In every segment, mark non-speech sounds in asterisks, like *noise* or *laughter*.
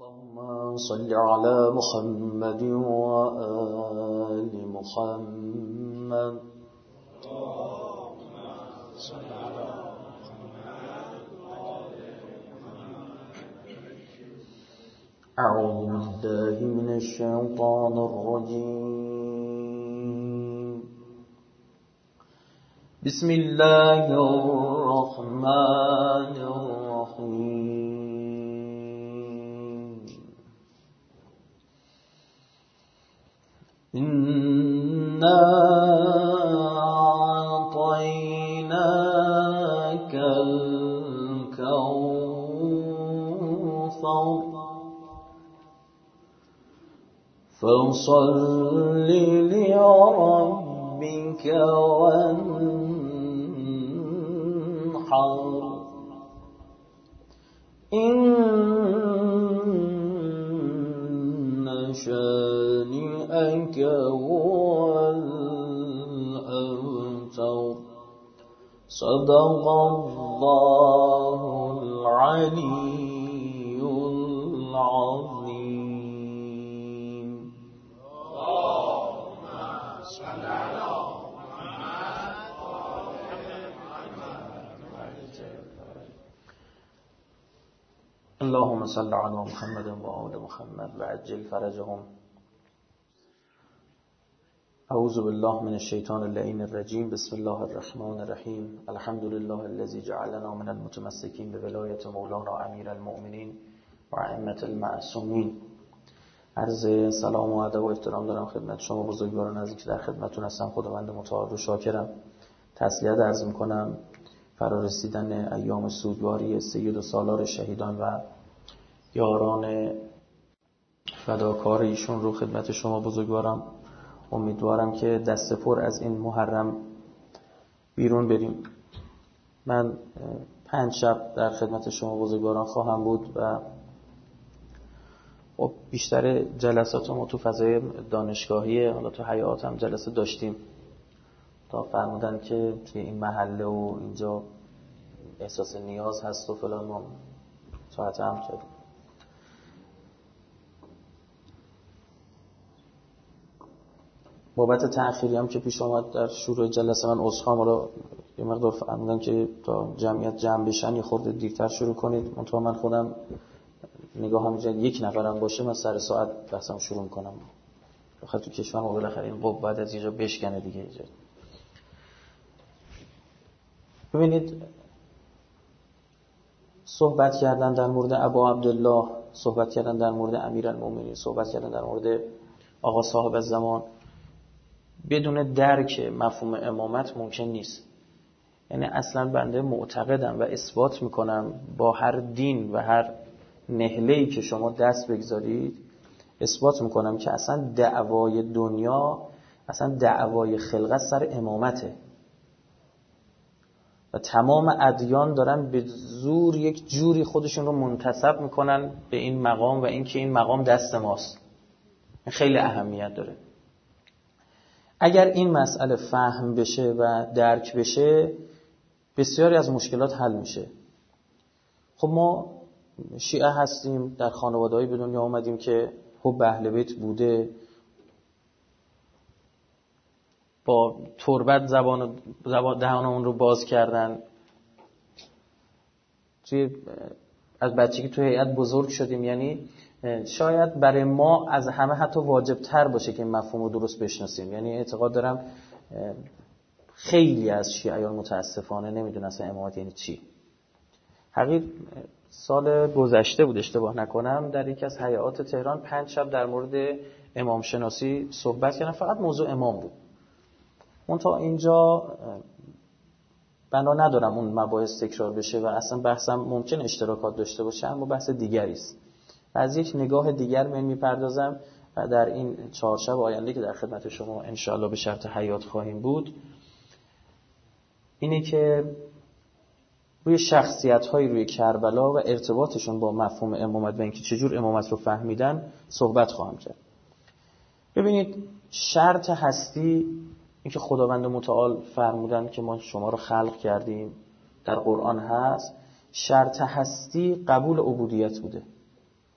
اللهم صل على محمد وآل محمد. أعوذ بالله من الشيطان الرجيم. بسم الله الرحمن الرحيم. إنا أعطيناك الكوثر فصل لربك وانحر إن شانئك هو الأبتر صدق الله العلي العظيم. اللهم صل على محمد وآل محمد. وعجل فرجهم. أعوذ بالله من الشيطان اللعين الرجيم. بسم الله الرحمن الرحيم. الحمد لله الذي جعلنا من المتمسكين بولاية مولانا امیر المؤمنین و ائمة المعصومین عرض سلام و ادب و احترام دارم خدمت شما بزرگواران عزیزی که در خدمتتون هستم. خداوند متعال رو شاکرم. تسلیت عرض می‌کنم. فرارسیدن ایام سوگواری سید و سالار شهیدان و یاران فداکار ایشون رو خدمت شما بزرگوارم. امیدوارم که دست پر از این محرم بیرون بریم. من پنج شب در خدمت شما بزرگواران خواهم بود و خب بیشتر جلسات ما تو فضای دانشگاهی حالا تو حیات هم جلسه داشتیم تا فرمودن که توی این محله و اینجا احساس نیاز هست و فلان ما ساعت هم کردیم بابت تأخیری هم که پیش آمد در شروع جلسه من اصخام حالا یه مقدار فرمودن که تا جمعیت جمع بشن یه خورده دیرتر شروع کنید. منطقه من خودم نگاه هم یک نفرم باشه من سر ساعت بحثم شروع کنم بخاطر تو کشور ما بالاخره این قب بعد از اینجا بشکنه دیگه. اینجا ببینید صحبت کردن در مورد ابا عبدالله صحبت کردن در مورد امیرالمومنین صحبت کردن در مورد آقا صاحب زمان. بدون درک مفهوم امامت ممکن نیست. یعنی اصلا بنده معتقدم و اثبات می‌کنم با هر دین و هر نهلهی که شما دست بگذارید اثبات می‌کنم که اصلا دعوای دنیا اصلا دعوای خلقت سر امامته. و تمام ادیان دارن به زور یک جوری خودشون رو منتصب می‌کنن به این مقام و اینکه این مقام دست ماست. خیلی اهمیت داره. اگر این مسئله فهم بشه و درک بشه بسیاری از مشکلات حل میشه. خب ما شیعه هستیم در خانوادهایی به دنیا آمدیم که حب اهل بیت بوده. با تربت زبان, زبان دهانمون رو باز کردن. توی از بچگی توی هیئت بزرگ شدیم. یعنی شاید برای ما از همه حتی واجب تر باشه که این مفهوم رو درست بشناسیم. یعنی اعتقاد دارم خیلی از شیعیان متاسفانه نمی‌دونن اصلا امامت یعنی چی. حقیق سال گذشته بود اشتباه نکنم در یکی از حیات تهران پنج شب در مورد امام شناسی صحبت کردن فقط موضوع امام بود. اون تا اینجا بنا ندارم اون مباحث تکرار بشه و اصلا بحثم ممکن اشتراکات داشته باشه اما بحث دیگری است. از یک نگاه دیگر من می‌پردازم و در این چهارشب آینده که در خدمت شما انشاءالله به شرط حیات خواهیم بود اینه که روی شخصیت های روی کربلا و ارتباطشون با مفهوم امامت و اینکه چجور امامت رو فهمیدن صحبت خواهم کرد. ببینید شرط هستی اینکه خداوند متعال فرمودن که ما شما رو خلق کردیم در قرآن هست. شرط هستی قبول عبودیت بوده.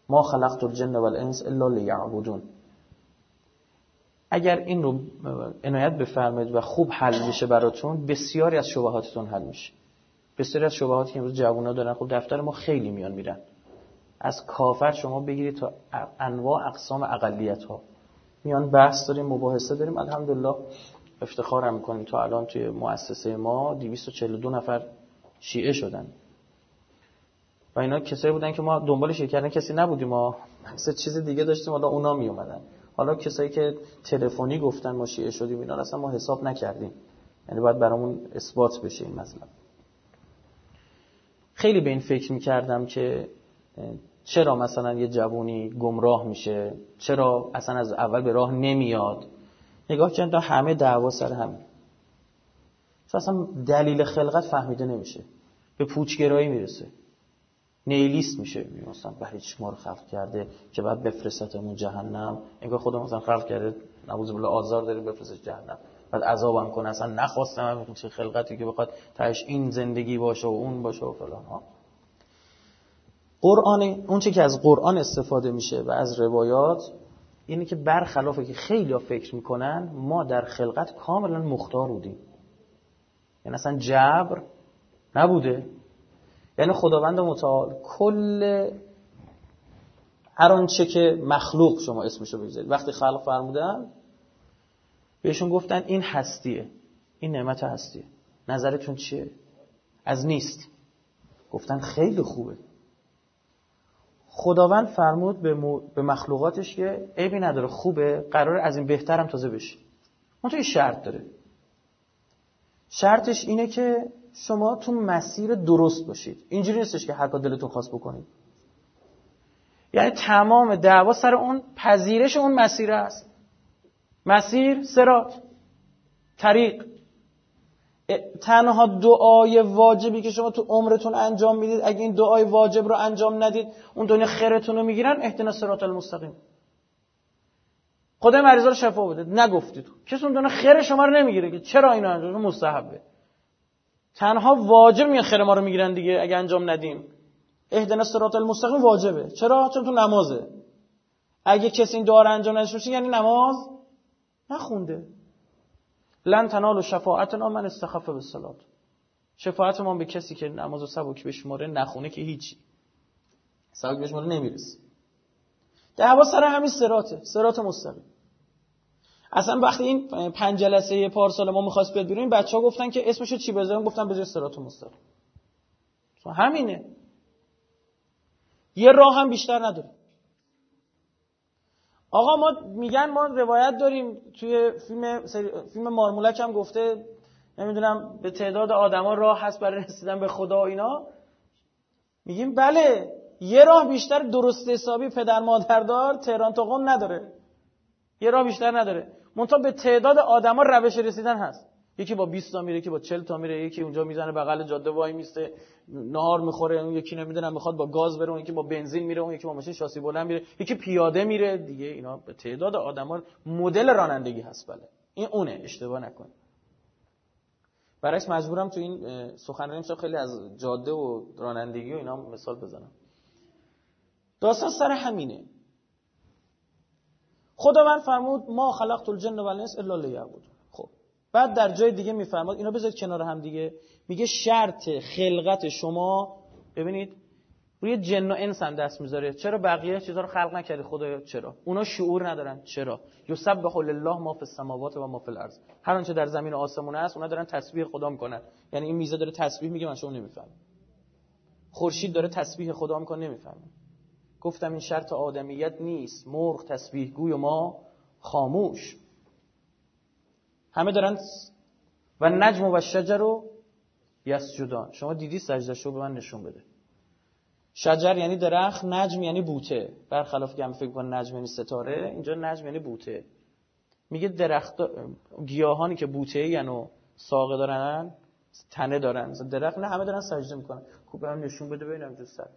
ما خلقت الجن والانس الا لیعبدون. اگر این رو عنایت بفرمایید و خوب حل میشه براتون بسیاری از شبهاتتون حل میشه. بسیاری از شبهاتی که امروز جوونا دارن خب دفتر ما خیلی میان میرن. از کافر شما بگیرید تا انواع اقسام اقلیت ها میان بحث داریم مباحثه داریم. الحمدلله افتخارم می‌کنیم. تا الان توی مؤسسه ما 242 نفر شیعه شدن. و اینا کسایی بودن که ما دنبالش کردن. کسی نبودیم ما. سه چیز دیگه داشتیم. حالا اونا می اومدن. حالا کسایی که تلفنی گفتن ما شیعه شدیم اینا اصلا ما حساب نکردیم. یعنی باید برامون اثبات بشه این مثلا خیلی به این فکر می‌کردم که چرا مثلا یه جوونی گمراه میشه؟ چرا اصلا از اول به راه نمیاد؟ نگاه کردن همه دعوا سر همین. اصلا دلیل خلقت فهمیده نمیشه. به پوچگرایی می‌رسه. نیلیست میشه مثلا برای چی ما رو خلق کرده که بعد بفرستتمون جهنم؟ انگار خدا مثلا خلق کرده نبوز بالله آزار داره بفرست جهنم. بعد عذابم کنه اصلا نخواستم چه خلقتی که بخواد تهش این زندگی باشه و اون باشه و فلان ها. قرآن اون چه که از قرآن استفاده میشه و از روایات اینه که برخلافه که خیلی ها فکر می‌کنن ما در خلقت کاملا مختار بودیم. یعنی اصلا جبر نبوده. یعنی خداوند متعال کل هر آنچه که مخلوق شما اسمشو بگذارید. وقتی خلق فرمودن بهشون گفتن این هستیه. این نعمت هستیه. نظرتون چیه؟ از نیست. گفتن خیلی خوبه. خداوند فرمود به, به مخلوقاتش که عیبی نداره خوبه قرار از این بهترم تازه بشه. اون تو شرط داره. شرطش اینه که شما تو مسیر درست باشید. اینجوری نیستش که هر دلتون خواست بکنید. یعنی تمام دعوا سر اون پذیرش اون مسیر است. مسیر سرات طریق. تنها دعای واجبی که شما تو عمرتون انجام می‌دید اگه این دعای واجب رو انجام ندید اون دنیا خیرتون رو می‌گیرن اهدنا صراط المستقیم. خدای مریضا رو شفا بده نگفتید. کسی اون دنیا خیر شما رو نمی‌گیره که چرا اینو انجام مستحبه. تنها واجب میاد خیر ما رو می‌گیرن دیگه اگه انجام ندیم. اهدنا صراط المستقیم واجبه. چرا؟ چون تو نمازه. اگه کسی این دعا انجام نداشته یعنی نماز نخونده. لن تنالو شفاعتنا من به صلات شفاعت ما به کسی که نماز و سبک بشماره نخونه که هیچی. سبک بشماره نمی‌رسه. دعوا سر همین سراته سرات مستقیم. اصلا وقتی این پنج جلسه پارسال ما می‌خواست بیاد بیرون بچه ها گفتن که اسمشو چی بذارم؟ گفتن جای سرات مستقیم همینه. یه راه هم بیشتر نداره. آقا ما میگن ما روایت داریم توی فیلم فیلم مارمولک هم گفته نمی‌دونم به تعداد آدما راه هست برای رسیدن به خدا اینا. میگیم بله یه راه بیشتر درست حسابی پدر مادردار تهران تا قم نداره. یه راه بیشتر نداره. منتها به تعداد آدما روش رسیدن هست. یکی با 20 تا میره یکی با 40 تا میره یکی اونجا می‌زنه بغل جاده وای میسته نهار می‌خوره اون یکی نمی‌دونم می‌خواد با گاز بره اون یکی با بنزین میره اون یکی با ماشین شاسی بلند میره یکی پیاده میره. دیگه اینا به تعداد آدما مدل رانندگی هست بله. این اونه اشتباه نکن. برعکس مجبورم تو این سخنرانی امشب خیلی از جاده و رانندگی و اینا مثال بزنم. داستان سر همینه. خدا من فرمود ما خلقت الجن و الانس الا لیعبدون. بعد در جای دیگه میفرماد اینا بذارید کنار هم دیگه. میگه شرط خلقت شما ببینید روی جن و انس هم دست می‌ذاره. چرا بقیه چیزا رو خلق نکردی؟ خدایا چرا؟ اونا شعور ندارن. چرا؟ یسبح الله ما فی السماوات و ما فی الارض. هر آنچه در زمین و آسمون هست اونا دارن تسبیح خدا می‌کنن. یعنی این میزه داره تسبیح میگه من شما نمیفهم خورشید داره تسبیح خدا می‌کنه نمیفهم گفتم این شرط آدمیت نیست. مرغ تسبیح گوی و ما خاموش. همه دارن و نجم و شجر رو یسجدان. شما دیدی سجده شو به من نشون بده. شجر یعنی درخت نجم یعنی بوته. برخلاف که هم فکر کن نجم یعنی ستاره اینجا نجم یعنی بوته. میگه درخت گیاهانی که بوته یعنی ساقه دارن تنه دارن. درخت نه همه دارن سجده می‌کنن. خوب به هم نشون بده ببینم جو سر.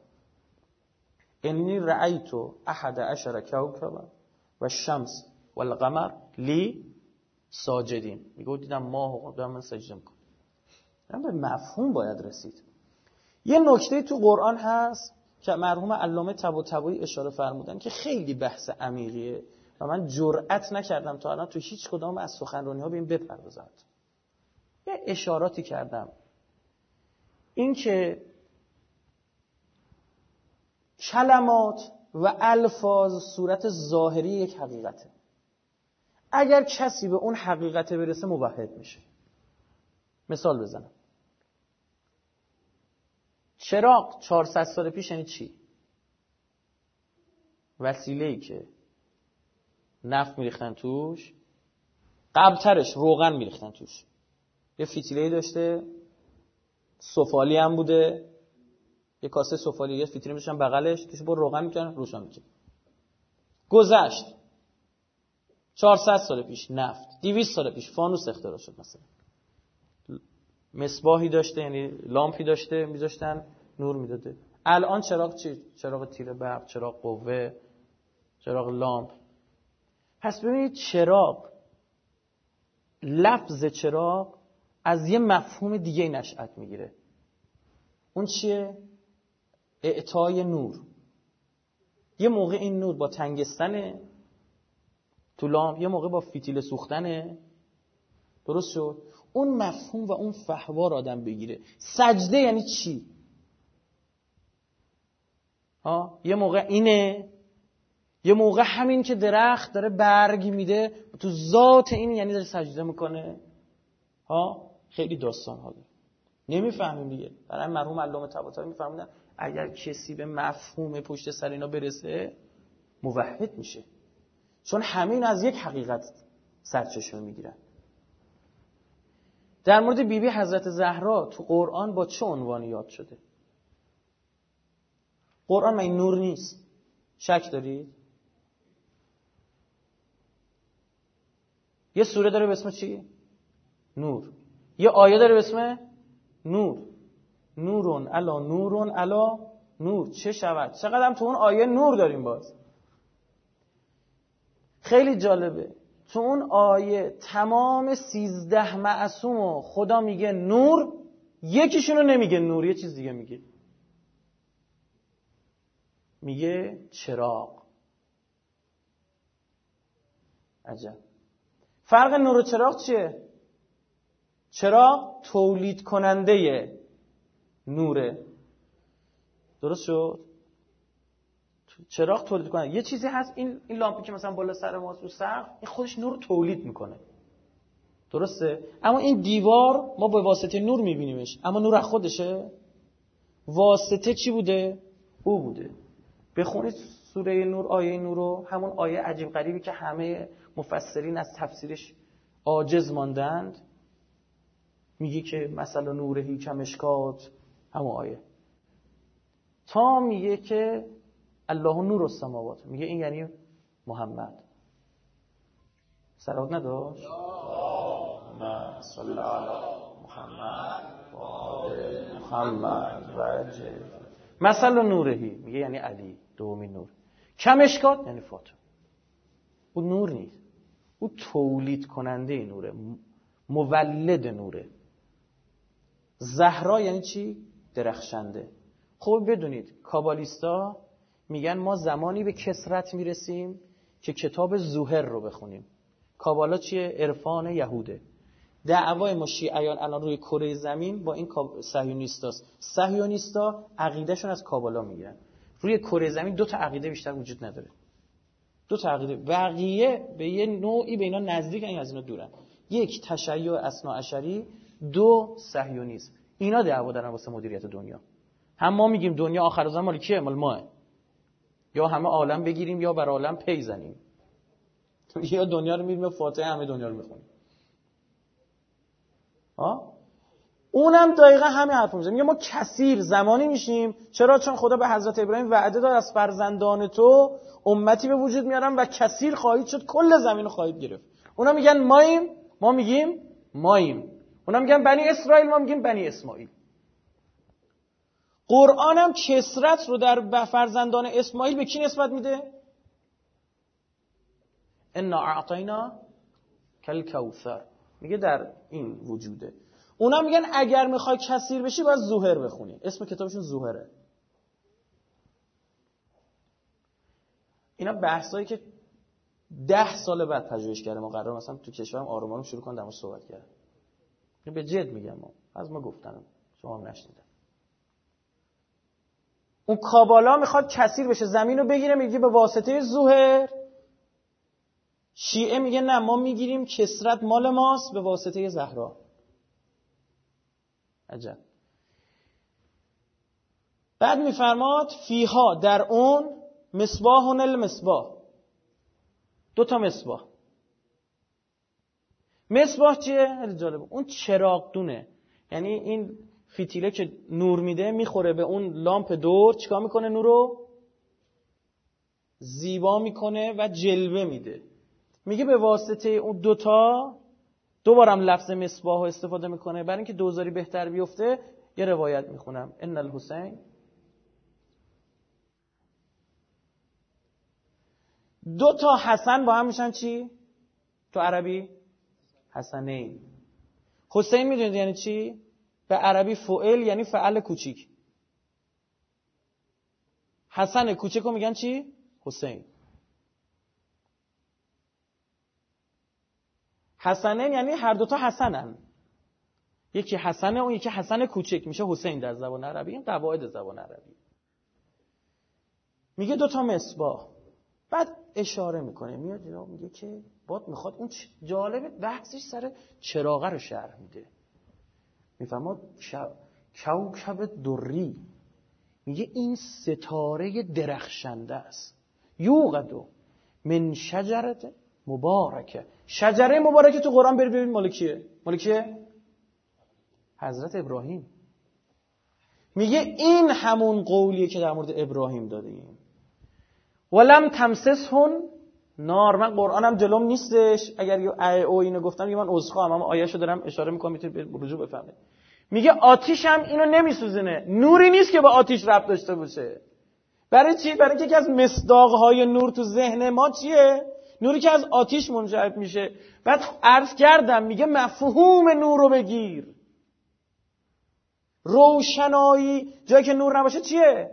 انی رأیتو احد عشر کوکبا و شمس و القمر لی ساجدین میگه دیدم ماه و من سجده می‌کنم. به مفهوم باید رسید. یه نکته تو قرآن هست که مرحوم علامه طباطبایی اشاره فرمودن که خیلی بحث عمیقیه و من جرأت نکردم تا الان تو هیچ کدام از سخنرانی ها به این بپردازم یه اشاراتی کردم. اینکه کلمات و الفاظ صورت ظاهری یک حقیقته. اگر کسی به اون حقیقت برسه موحد میشه. مثال بزنم. چراغ 400 سال پیش یعنی چی؟ وسیله ای که نفت میریختن توش قبلترش روغن میریختن توش. یه فتیله داشته سفالی هم بوده. یه کاسه سفالی یه فیتیله میشن بغلش توش با روغن می‌کنن روشن می‌کنن گذشت. 400 سال پیش نفت 200 سال پیش فانوس اختراع شد مثلا. مصباحی داشته یعنی لامپی داشته میذاشتن نور می‌داده. الان چراغ چی؟ چراغ تیره برق چراغ قوه چراغ لامپ. پس ببینید چراغ لفظ چراغ از یه مفهوم دیگه نشأت می‌گیره. اون چیه؟ اعطای نور. یه موقع این نور با تنگستنه تو لامپ یه موقع با فیتیل سوختنه. درست شد؟ اون مفهوم و اون فهوار آدم بگیره. سجده یعنی چی؟ ها؟ یه موقع اینه. یه موقع همین که درخت داره برگ میده تو ذات این یعنی داره سجده می‌کنه. ها؟ خیلی داستان ها نمی‌فهمیم دیگه. برای مرحوم علامه طباطبایی میفهمیدن اگر کسی به مفهوم پشت سر اینا برسه موحد میشه. چون همین از یک حقیقت سرچشمه می‌گیرن. در مورد بیبی بی حضرت زهرا تو قرآن با چه عنوانی یاد شده؟ قرآن من این نور نیست؟ شک دارید یه سوره داره به اسم چی؟ نور. یه آیه داره به اسم نور. نورون الا نورون الا نور. چه شود؟ چقدر تو اون آیه نور داریم باز. خیلی جالبه. تو اون آیه تمام سیزده معصوم خدا میگه نور یکیشونو نمیگه نور یه چیز دیگه میگه. میگه چراغ. عجب. فرق نور و چراغ چیه؟ چراغ تولید کننده نوره. درست شد؟ چراغ تولید کنه. یه چیزی هست این این لامپی که مثلا بالا سر ما تو سقف این خودش نور تولید می‌کنه. درسته؟ اما این دیوار ما به واسطه نور میبینیمش. اما نور از خودشه؟ واسطه چی بوده؟ او بوده. بخونید سوره نور آیه نور رو. همون آیه عجیب غریبی که همه مفسرین از تفسیرش عاجز ماندند. میگه که مثلا نورهی کمشکات همون آیه. تا میگه که الله نور السماوات. میگه این یعنی محمد. سلام نداشت؟ صلی محمد محمد مثلا نورهی. میگه یعنی علی دومی نور. کمشکات یعنی فاطمه. او نور نیست. او تولید کننده نوره مولد نوره. زهرا یعنی چی؟ درخشنده. خب بدونید کابالیستا میگن ما زمانی به کسرت می‌رسیم که کتاب زوهر رو بخونیم. کابالا چیه؟ عرفان یهوده. دعوای ما شیعیان الان روی کره زمین با این صهیونیستاست. صهیونیستا عقیدهشون از کابالا می‌گیرن. روی کره زمین دو تا عقیده بیشتر وجود نداره. دو تا عقیده. بقیه به یه نوعی به اینا نزدیک این از اینا دورن. یک تشیع اسنا دو صهیونیسم. اینا دعوا دارن واسه مدیریت دنیا. هم ما میگیم دنیا آخر زمان مال کیه؟ مال ماه. یا همه عالم بگیریم یا بر عالم پی زنیم. *laughs* یا دنیا رو میریم فاتحه همه دنیا رو می‌خونیم. ها اونم دقیقا همین حرف می‌زنه. میگه ما کثیر زمانی میشیم. چرا؟ چون خدا به حضرت ابراهیم وعده داد از فرزندان تو امتی به وجود میارم و کثیر خواهید شد. کل زمین رو خواهید گرفت. اونا میگن ماییم. ما میگیم ماییم. اونا میگن بنی اسرائیل ما میگیم بنی اسماعیل. قرآن هم کسرت رو در فرزندان اسماعیل به کی نسبت میده؟ انا اعطینا کل کوثر میگه در این وجوده. اونا میگن اگر می‌خوای کثیر بشی باید زوهر بخونی. اسم کتابشون زوهره اینا بحثایی که ده سال بعد پژوهشگر ما قرار مثلا تو کشورم آروم شروع کنن در صحبت کردن. به جد میگم. ما از ما گفتنم شما هم اون کابالا می‌خواد کثیر بشه زمین رو بگیره میگه به واسطه زوهر شیعه میگه نه ما می‌گیریم کسرت مال ماست به واسطه زهرا. عجب. بعد میفرماد فیها در اون مصباح المصباح دو تا مصباح. مصباح چیه؟ خیلی جالبه اون چراغ دونه یعنی این فیتیله که نور میده می‌خوره به اون لامپ دور چیکار می‌کنه نورو؟ زیبا می‌کنه و جلوه میده میگه به واسطه اون دوتا دوبارم لفظ مصباح استفاده می‌کنه برای اینکه دوزاری بهتر بیفته یه روایت می‌خونم ان الحسین دو تا حسن با هم میشن چی؟ تو عربی؟ حسنین حسین می‌دونید یعنی چی؟ به عربی فعل یعنی فعل کوچیک. حسن کوچک رو میگن چی؟ حسین. حسنین یعنی هر دوتا حسنن. یکی حسنه اون یکی حسن کوچک میشه حسین در زبان عربی این قواعد زبان عربی. میگه دوتا مصباح. بعد اشاره می‌کنه. میاد اینا میگه که باد می‌خواد. اون جالب بحثش سر چراغه رو شرح میده. می‌فهمد کوکب دری میگه این ستاره درخشنده است. یوقدو من شجرت مبارکه. شجره مبارکه تو قرآن بری ببین مال کیه. مال کیه؟ حضرت ابراهیم. میگه این همون قولیه که در مورد ابراهیم دادیم. ولم تمسسهن. نار. من قرآنم جلوم نیستش. اگر یه ای او اینو گفتم یه من عذرخواهم. اما آیه‌شو دارم اشاره می‌کنم می‌تونید رجوع بفهمید میگه آتیش هم اینو نمیسوزونه. نوری نیست که با آتیش رفت داشته باشه. برای چی؟ برای اینکه از مصداقهای نور تو ذهن ما چیه؟ نوری که از آتیش منجعب میشه. بعد عرض کردم میگه مفهوم نور رو بگیر. روشنایی جایی که نور نباشه چیه؟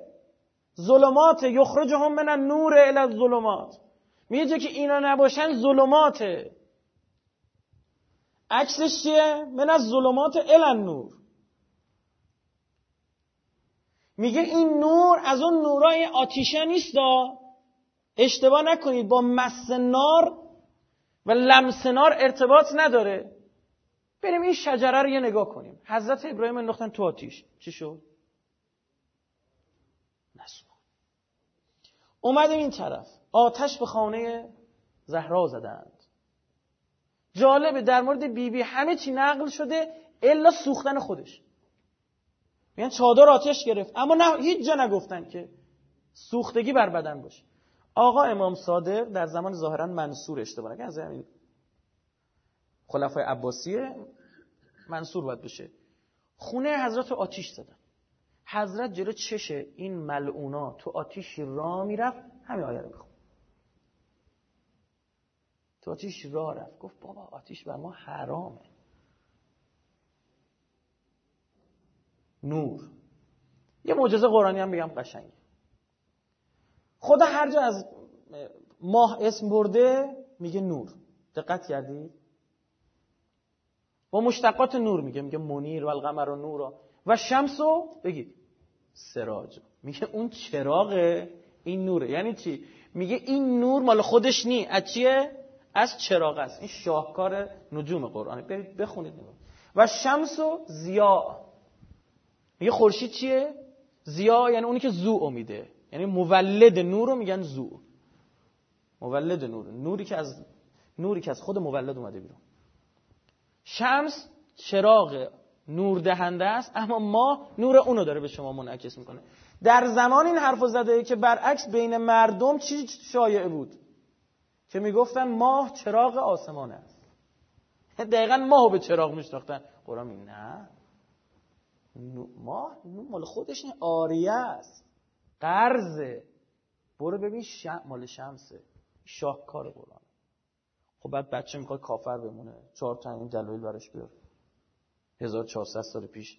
ظلمات یخرجهم من النور الى الظلمات. میگه که اینا نباشن ظلماته. عکسش چیه؟ من از ظلمات الى النور. میگه این نور از اون نورای آتیشه نیست اشتباه نکنید با مس نار و لمس نار ارتباط نداره. بریم این شجره رو یه نگاه کنیم. حضرت ابراهیم انداختن تو آتیش. چی شد؟ اومدیم این طرف. آتش به خانه زهرا زدند. جالبه در مورد بیبی بی همه چی نقل شده الا سوختن خودش. میگن چادر آتش گرفت. اما نه هیچ جا نگفتن که سوختگی بر بدن باشه. آقا امام صادق در زمان ظاهرا منصور اشتباه از همین خلفای عباسیه منصور باید بشه. خونه حضرت آتیش زدن. حضرت جلو چشه این ملعونا تو آتیش را می‌رفت همین آیه رو بخون تو آتیش را رفت. گفت بابا آتیش بر ما حرامه. نور. یه معجزه قرآنی هم بگم قشنگه. خدا هر جا از ماه اسم برده میگه نور. دقت کردی؟ با مشتقات نور میگه. میگه منیر و القمر و نور و شمس و بگید. سراج. میگه اون چراغ این نوره. یعنی چی؟ میگه این نور مال خودش نی. از چیه؟ از چراغ است. این شاهکار نجوم قرآنه برید بخونید و شمس و زیا میگه خورشید چیه؟ زیا یعنی اونی که زو میده. یعنی مولد نور رو میگن زو مولد نور. نوری که از نوری که از خود مولد اومده بیرون. شمس چراغ. نور دهنده است اما ما نور اونو داره به شما منعکس می‌کنه. در زمان این حرف زده که برعکس بین مردم چی شایع بود که می‌گفتن ماه چراغ آسمان است. دقیقا ماه به چراغ میشناختن. قرآن نه. ماه مال خودش آریه است. قرضه. برو ببین شم... مال شمسه. شاهکار قرآن. خب بعد بچه می‌خواد کافر بمونه. چهار تا این دلایل براش بیار. 1400 سال پیش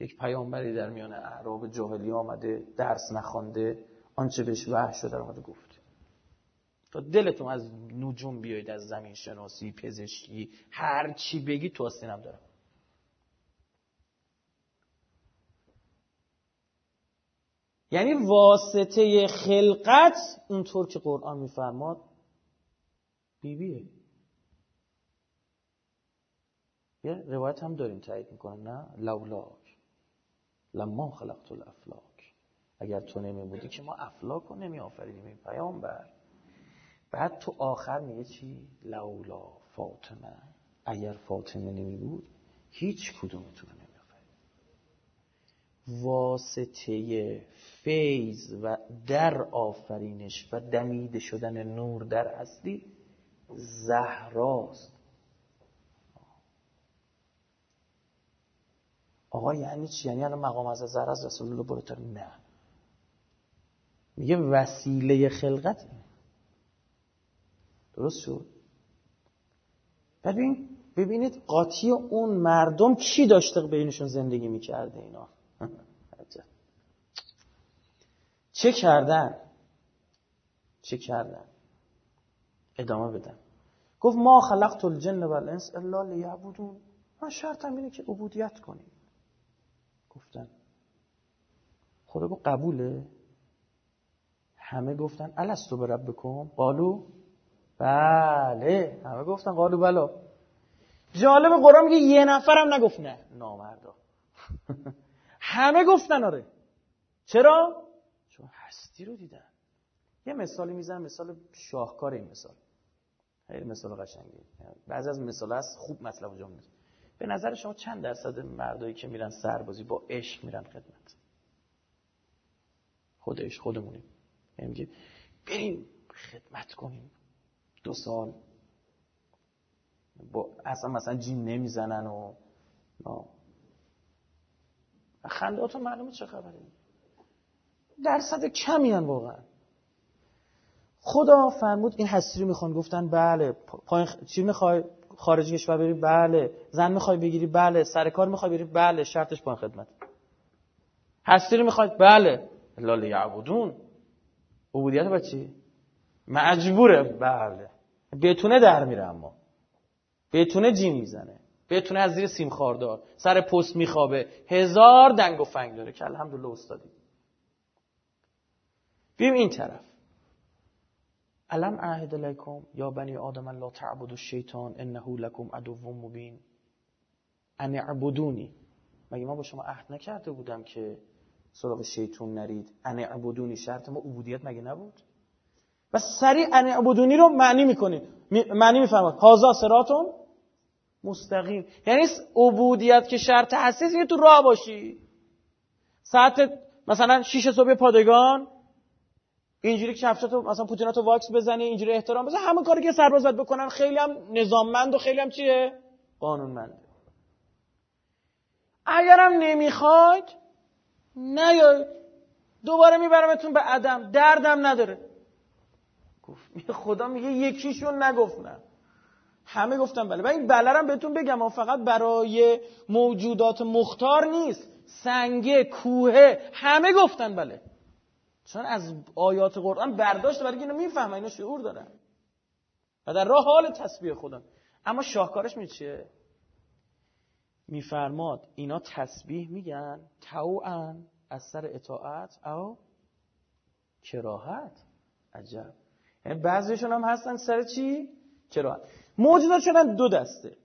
یک پیامبری در میان اعراب جاهلی آمده درس نخوانده آنچه بهش وحی شده اومده گفت. تا دلتون از نجوم بیاید از زمین شناسی پزشکی هر چی بگی تو آستینم دارم. یعنی واسطه خلقت اونطور که قرآن میفرماد. بیبیه. یه روایت هم داریم تایید می‌کنه نه؟ لولاک. لما خلقت الافلاک. اگر تو نمی بودی که ما افلاک رو نمی آفریدیم این پیامبر. بعد تو آخر میگه چی؟ لولا فاطمه. اگر فاطمه نمی بود هیچ کدومتون رو نمی واسطه فیض و در آفرینش و دمیده شدن نور در اصلی زهراست. آقا یعنی چی؟ یعنی الان مقام از زهر از رسول الله بالاتر نه. میگه وسیله خلقت درست شد؟ ببین ببینید قاطی اون مردم کی داشته بینشون زندگی می‌کرده اینا؟ چه کردن؟ چه کردن؟ ادامه بدن گفت ما خلقت الجن و الانس الا لیعبدون. من شرطم اینه که عبودیت کنیم. گفتن. خدا گفت قبوله؟ همه گفتن الستو به بکن قالو بله. همه گفتن قالو بلا. جالب قرآن میگه یه نفرم نگفت نه. نامردا. همه گفتن آره. چرا؟ چون هستی رو دیدن. یه مثالی می‌زنم مثال شاهکار این مثال. خیلی مثال قشنگی. بعضی از مثال هست خوب مطلب جمله به نظر شما چند درصد مردایی که میرن سربازی با عشق میرن خدمت؟ خودش خودمونیم. یعنی میگه بریم خدمت کنیم. دو سال. با اصلا مثلا جین نمی‌زنن و خندهاتون معلومه چه خبره؟ درصد کمی هن واقعا. خدا فرمود این هستی رو می‌خوان؟ گفتن بله پایین چی می‌خوای؟ خارج کشور بری بله. زن می‌خوای بگیری بله. سر کار می‌خوای بری بله. شرطش پایین خدمت. هستی رو می‌خواد بله. لاله یعبودون عبودیت با چی؟ مجبوره. بله. بتونه در میره اما. بتونه جیم می‌زنه. بتونه از زیر سیم خاردار. سر پست میخوابه. هزار دنگ و فنگ داره. که الحمدلله استادی. بیم این طرف. علم اعهد لکم یا بنی آدم لا تعبد الشیطان انه لکم عدو مبین ان اعبدونی مگه ما با شما عهد نکرده بودم که سراغ شیطون نرید؟ ان اعبدونی شرط ما عبودیت مگه نبود؟ و سریع ان اعبدونی رو معنی می‌کنید. معنی میفرماد هازا سراتون مستقیم. یعنی عبودیت که شرط هستی تو راه باشی. ساعت مثلا شیش صبح پادگان اینجوری کفشاتو مثلا پوتیناتو واکس بزنی اینجوری احترام بزنی همه کاری که سرباز بکنن. خیلی هم نظاممند و خیلی هم چیه؟ قانونمنده اگرم نمی‌خواید نیاید دوباره میبرمتون به عدم. دردم نداره. گفت خدا میگه یکیشون نگفت همه گفتن بله. و این بله بهتون بگم و فقط برای موجودات مختار نیست. سنگه کوه همه گفتن بله. چون از آیات قرآن برداشت برای اینو می‌فهمن اینو شعور دارن و در راه حال تسبیح خدا. اما شاهکارش می چیه؟ میفرماد اینا تسبیح میگن توعا از سر اطاعت او کراهت. عجب. یعنی بعضیشون هم هستن سر چی؟ کراهت. موجودات شدن دو دسته.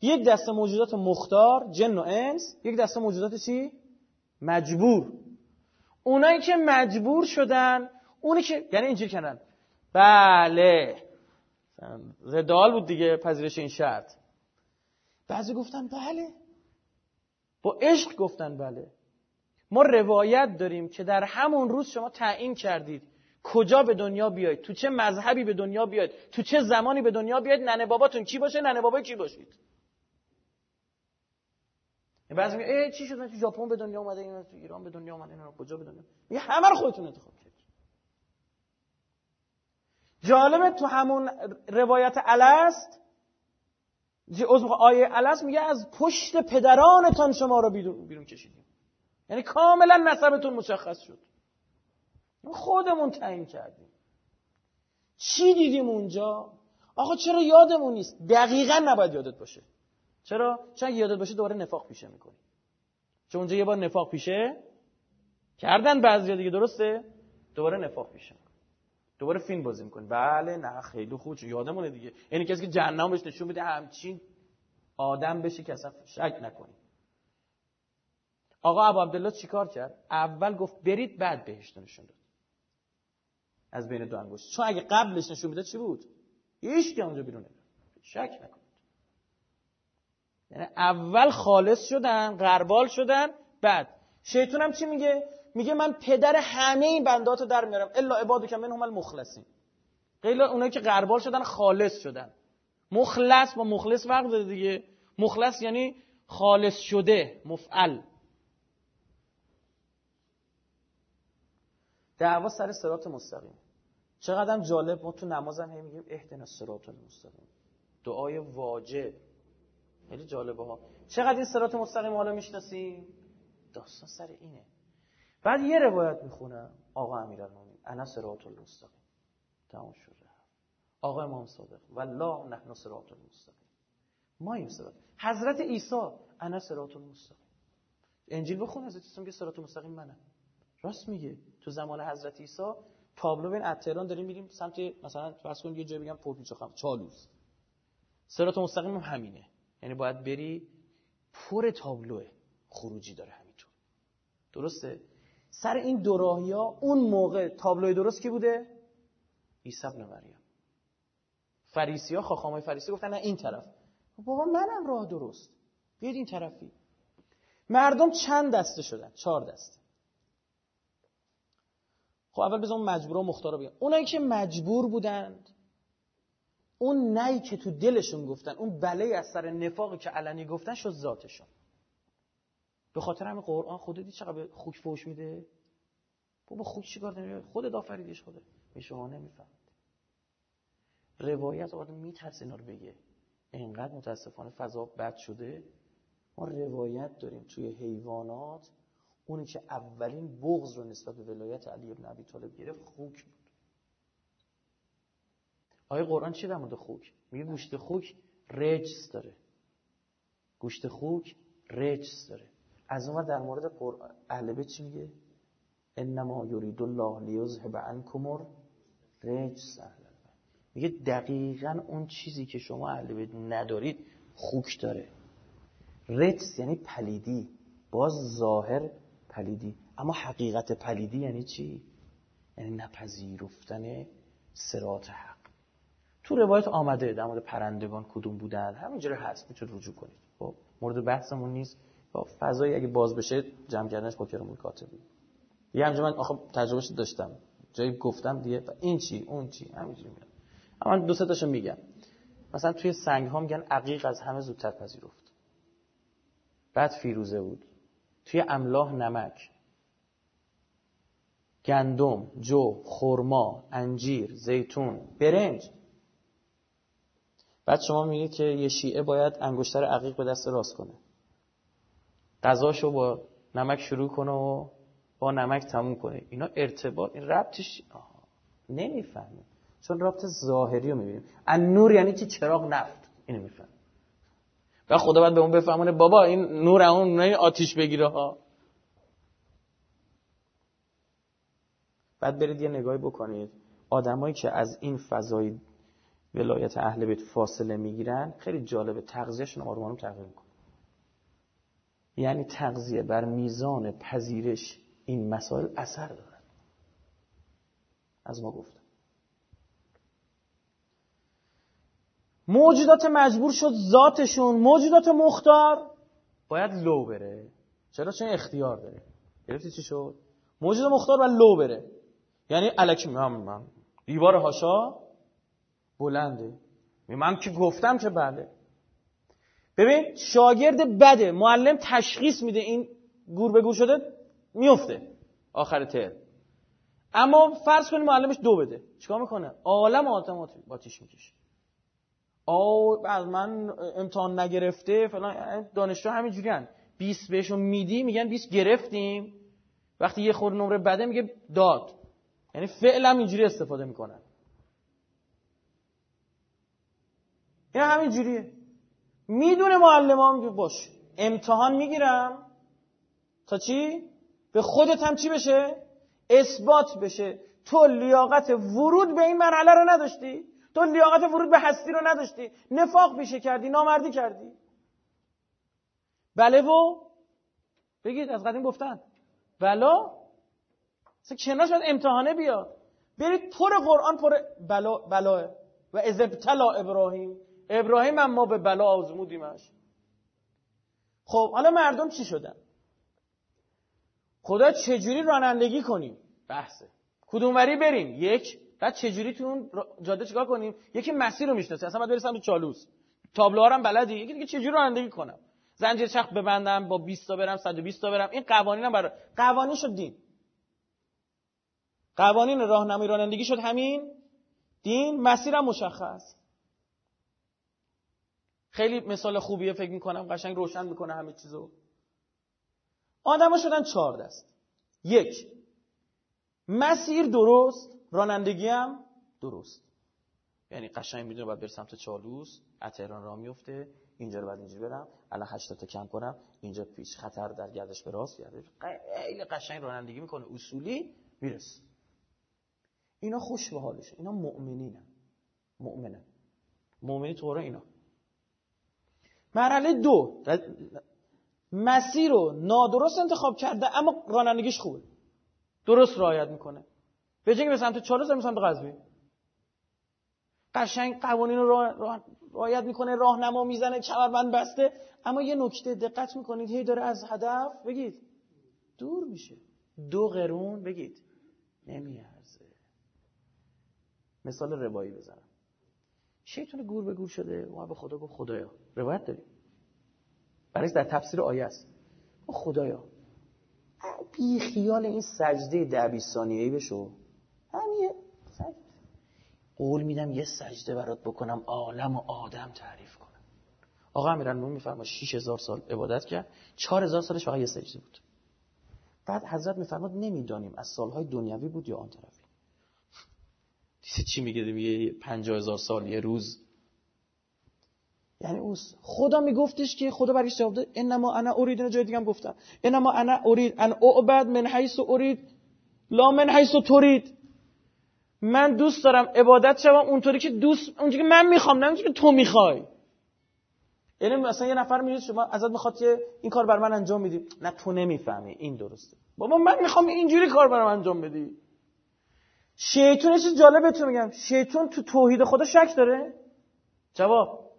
یک دسته موجودات مختار جن و انس. یک دسته موجودات چی؟ مجبور. اونایی که مجبور شدن اونی که یعنی اینجوری کنن بله. زدال بود دیگه پذیرش این شرط. بعضی گفتن بله. با عشق گفتن بله. ما روایت داریم که در همون روز شما تعیین کردید. کجا به دنیا بیاید؟ تو چه مذهبی به دنیا بیاید؟ تو چه زمانی به دنیا بیاید؟ ننه باباتون کی باشه؟ ننه بابای کی باشید؟ بعضی میگه ای چی شد؟ تو ژاپن به دنیا اومده اینا تو ایران به دنیا اومده اینا کجا به دنیا؟ میگه همه رو خودتون انتخاب کرد جالبه تو همون روایت الست آیه الست میگه از پشت پدرانتان شما رو بیرون, بیرون کشیدیم. یعنی کاملا نسبتون مشخص شد. خودمون تعیین کردیم. چی دیدیم اونجا؟ آقا چرا یادمون نیست؟ دقیقا نباید یادت باشه. چرا؟ چون یادت باشه دوباره نفاق پیشه می‌کنی. چون اونجا یه بار نفاق پیشه کردن بعضی دیگه درسته؟ دوباره نفاق پیشه دوباره فیلم بازی می‌کنی. بله نه خیلی خوب یادمونه دیگه. یعنی کسی که جهنم بهش نشون میده همچین آدم بشه که اصلا شک نکنی. آقا ابو عبدالله چیکار کرد؟ اول گفت برید بعد بهشت نشون داد. از بین دو انگشت. چون اگه قبلش نشون می‌داد چی بود؟ هیچ اونجا بیرون نمیاد شک نکنید یعنی اول خالص شدن غربال شدن بعد. شیطان هم چی میگه؟ میگه من پدر همه این بندات در میارم. الا عبادو که منهم المخلصین. غیر اونایی که غربال شدن خالص شدن. مخلص با مخلص فرق داره دیگه. مخلص یعنی خالص شده مفعل. دعوا سر سرات مستقیم. چقدر جالب ما تو نمازم هم میگیم اهدنا الصراط المستقیم. دعای واجب. خیلی جالبه ها چقدر این سرات مستقیم حالا می‌شناسیم؟ داستان سر اینه. بعد یه روایت می‌خونم. آقا امیرالمومنین. انا صراط المستقیم. تمام شده. آقا امام صادق. والله نحن صراط المستقیم. ما این صراط. حضرت عیسی. انا صراط المستقیم. انجیل بخون حضرت عیسی میگه صراط المستقیم منم راست میگه. تو زمان حضرت عیسی تابلو بین از تهران داریم میریم سمت مثلا فرض کن یه جایی بگم پرپیچ خم چالوس. صراط مستقیم هم همینه. یعنی باید بری پر تابلوه خروجی داره همینطور. درسته؟ سر این دوراهی ها اون موقع تابلوی درست کی بوده؟ عیسی ابن مریم. فریسی ها خاخامای فریسی گفتن نه این طرف. بابا منم راه درست. بیاید این طرفی. مردم چند دسته شدن؟ چهار دسته. خب اول بذار مجبور و مختار رو بگم. اونایی که مجبور بودند اون نی که تو دلشون گفتن اون بله از سر نفاقی که علنی گفتن شد ذاتشون. به خاطر همین قرآن خودت دید چقدر خوک فوش میده؟ بابا خوک چیکار نمیده خودت آفریدیش خوده به شما نمی‌فهمید. روایت آدم میترسه اینا رو بگه. اینقدر متاسفانه فضا بد شده. ما روایت داریم توی حیوانات. اونی که اولین بغض رو نسبت به ولایت علی ابن ابی طالب گرفت خوک آیه قرآن چی در مورد خوک؟ میگه گوشت خوک رجس داره. گوشت خوک رجس داره. از اون در مورد قرآن اهل بیت چی میگه؟ إنما يريد الله ليذهب عنكم الرجس میگه دقیقا اون چیزی که شما اهل بیت ندارید خوک داره. رجس یعنی پلیدی. باز ظاهر پلیدی. اما حقیقت پلیدی یعنی چی؟ یعنی نپذیرفتن سرات حق. تو روایت آمده در مورد پرندگان کدوم بودن همینجوری هست می‌تونید رجوع کنید. خب مورد بحثمون نیست. با فضایی اگه باز بشه جمع کردنش با کرام کاتبی یه همجا من آخه تجربهش داشتم. جایی گفتم دیگه این چی اون چی همینجوری میاد. اما دو سه تاشو میگم. مثلا توی سنگ ها میگن عقیق از همه زودتر پذیرفت. بعد فیروزه بود. توی املاح نمک. گندم جو خرما انجیر زیتون برنج. بعد شما میگید که یه شیعه باید انگشتر عقیق به دست راست کنه. غذاشو با نمک شروع کنه و با نمک تموم کنه. اینا ارتباط این ربطش نمی‌فهمه. چون ربط ظاهری رو می‌بینیم. ان نور یعنی چی؟ چراغ نفت. اینو میفهم و خدا باید به اون بفهمونه بابا این نور اون نه آتیش بگیره ها. بعد برید یه نگاهی بکنید. آدمایی که از این فضای ولایت اهل بیت فاصله می‌گیرن خیلی جالبه. تغذیهشون آروم تغییر می‌کنه یعنی تغذیه بر میزان پذیرش این مسائل اثر دارن. از ما گفتم. موجودات مجبور شد ذاتشون موجودات مختار باید لو بره. چرا؟ چون اختیار داره. گرفتی چی شد؟ موجود مختار باید لو بره. یعنی الکی من دیوار هاشا بلنده. من که گفتم که بله. ببین شاگرد بده. معلم تشخیص میده این گور به گور شده میفته. آخر تر اما فرض کنیم معلمش دو بده. چیکار می‌کنه؟ عالم باتیش می‌کشه. آو از من امتحان نگرفته فلان دانشجو همینجوری هن. 20 بهشون میدی میگن 20 گرفتیم. وقتی یه خور نمره بده میگه داد. یعنی فعلا اینجوری استفاده می‌کنن. این همین جوریه. می‌دونه معلم هم باش. امتحان می‌گیرم. تا چی؟ به خودت هم چی بشه؟ اثبات بشه. تو لیاقت ورود به این مرحله رو نداشتی؟ تو لیاقت ورود به هستی رو نداشتی؟ نفاق پیشه کردی نامردی کردی. بله و؟ بگید از قدیم گفتن. بلا؟ کنارش باید امتحانه بیاد. برید پر قرآن پر بلا بلاه و از ابتلا ابراهیم. ابراهیم هم ما به بلا آزمودیمش خب حالا مردم چی شدن؟ خدا چجوری رانندگی کنیم؟ بحثه. کدوموری بریم؟ یک. بعد چجوری تو اون جاده چیکار کنیم؟ یکی مسیر رو می‌شناسه. اصلا باید برسم تو چالوس. تابلوها هم بلدی؟ یکی دیگه چجوری رانندگی کنم؟ زنجیر چرخ ببندم با 20 تا برم 120 تا برم. این قوانینم برای قوانین شد دین. قوانین راهنمایی رانندگی شد همین؟ دین مسیرم مشخص. خیلی مثال خوبیه فکر می‌کنم قشنگ روشن می‌کنه همه چیزو. آدما شدن چهار دست. یک مسیر درست رانندگی هم درست. یعنی قشنگ می‌دونه باید بر سمت چالوس تهران راه میفته اینجا رو باید اینجا برم الان هشت تا کم کنم اینجا پیش خطر در گردش به راست گردش خیلی قشنگ رانندگی می‌کنه اصولی میرس اینا خوش به حالشه اینا مؤمنینن. مؤمنن مؤمنی طوره اینا. مرحله دو. مسیر رو نادرست انتخاب کرده اما رانندگیش خوبه. درست رعایت می‌کنه. به جنگ به سمت چالوس به سمت قضبی قشنگ قوانین رو رعایت می‌کنه راهنما می‌زنه کمربند بسته. اما یه نکته دقت می‌کنید هی داره از هدف بگید. دور میشه. دو قرون بگید. نمیارزه. مثال روایی بزنم. شیطان گور به گور شده. و به خدا گفت خدایا. روایت داریم برای در تفسیر آیه است. خدایا بی خیال این سجده ده بیست ثانیه‌ای بشو. همین قول میدم یه سجده برات بکنم عالم و آدم تعریف کنم. آقا امیرالمومنین میفرما 6000 سال عبادت کرد. 4000 سالش فقط یه سجده بود. بعد حضرت میفرماد نمی‌دانیم از سالهای دنیوی بود یا آن طرفی. چی میگه؟ میگه 50000 سال یه روز. یعنی اوس خدا میگفتش که خدا برایش جواب داد انما انا اینو جای دیگه هم گفتم. انما انا اريد ان اعبد من حيث اريد لا من حيث تريد من دوست دارم عبادت شوم اونطوری که دوست اونجوری که من می‌خوام نه که تو می‌خوای. یعنی مثلا یه نفر میاد شما ازت می‌خواد که این کار بر من انجام میدی نه تو نمی‌فهمی. این درسته. بابا من می‌خوام اینجوری کار برام انجام بدی. شیطان چیز جالب بهتون میگم. شیطان تو توحید خدا شک داره؟ جواب.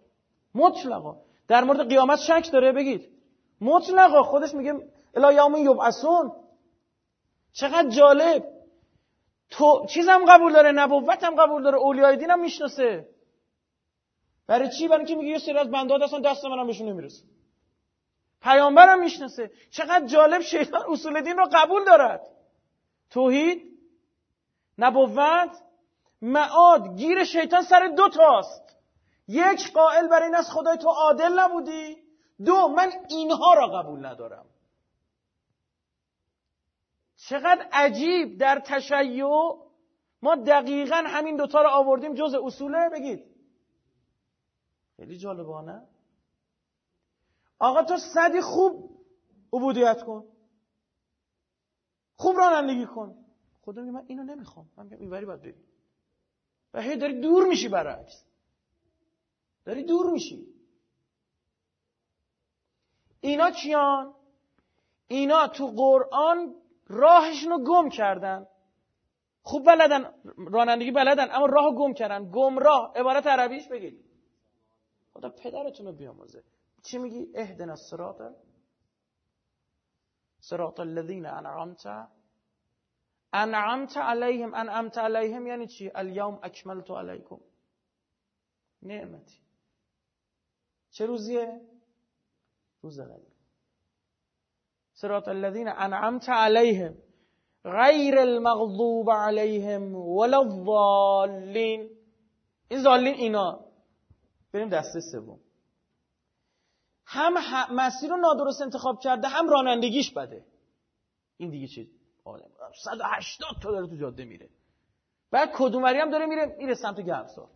مطلقا. در مورد قیامت شک داره؟ بگید. مطلقا. خودش میگه الا یوم یبعثون. چقدر جالب. تو چیزم قبول داره؟ نبوتم قبول داره. اولیای دینم می‌شناسه. برای چی؟ برای اینکه میگه یه سری از بنده هستن دست منم بهشون نمی‌رسه. پیامبرم می‌شناسه. چقدر جالب. شیطان اصول دین رو قبول دارد. توحید نبوت معاد گیر شیطان سر دو تاست. یک قائل بر این است خدای تو عادل نبودی. دو من اینها را قبول ندارم. چقدر عجیب در تشیع. ما دقیقا همین دوتا رو آوردیم جز اصوله. بگید. خیلی جالبانه. آقا تو صدی خوب عبودیت کن. خوب رانندگی کن. خدا میگه من اینو نمی‌خوام. من میگم اینوری باید بری و هی داری دور میشی برعکس. داری دور میشی. اینا چیان اینا تو قرآن راهشون رو گم کردن. خوب بلدن رانندگی بلدن اما راه گم کردن. گمراه. عبارت عربیش بگید. خدا پدرتون رو بیامرزه. چی میگی؟ اهدنا الصراط صراط الذين انعمت انعمت علیهم انعمت علیهم یعنی چی الیوم اکملت علیکم نعمتی چه روزیه روز غیر صراط الذين انعمت عليهم غیر المغضوب عليهم ولا الضالين این ضالین اینا بریم دسته سوم هم مسیر رو نادرست انتخاب کرده هم رانندگیش بده این دیگه چی آدم 180 تا داره تو جاده میره. بعد کدومری هم داره میره میره سمت گرمسار.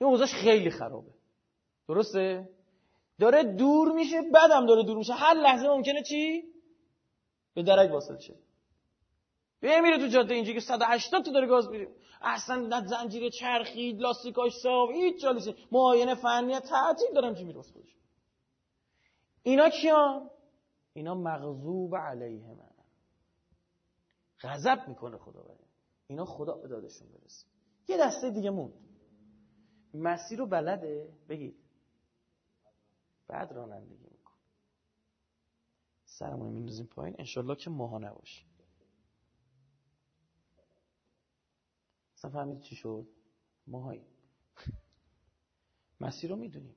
این اوضاعش خیلی خرابه. درسته؟ داره دور میشه بعدم داره دور میشه. هر لحظه ممکنه چی؟ به درک واصل شه. میره تو جاده اینجا که 180 تا داره گاز میره. اصلا نه زنجیره چرخید لاستیکاش صاف هیچ جالیشه معاینه فنی تعطیل دارم چی میره اینا کیان؟ اینا مغضوب علیه من غضب می‌کنه خدا بره اینا خدا به دادشون برسه. یه دسته دیگه موند. مسیر رو بلده؟ بگید. بعد رانندگی میکن سرمون میندازیم پایین. انشالله که ماها نباشیم اصلا فهمید چی شد؟ ماهایی. *laughs* مسیر رو می‌دونیم.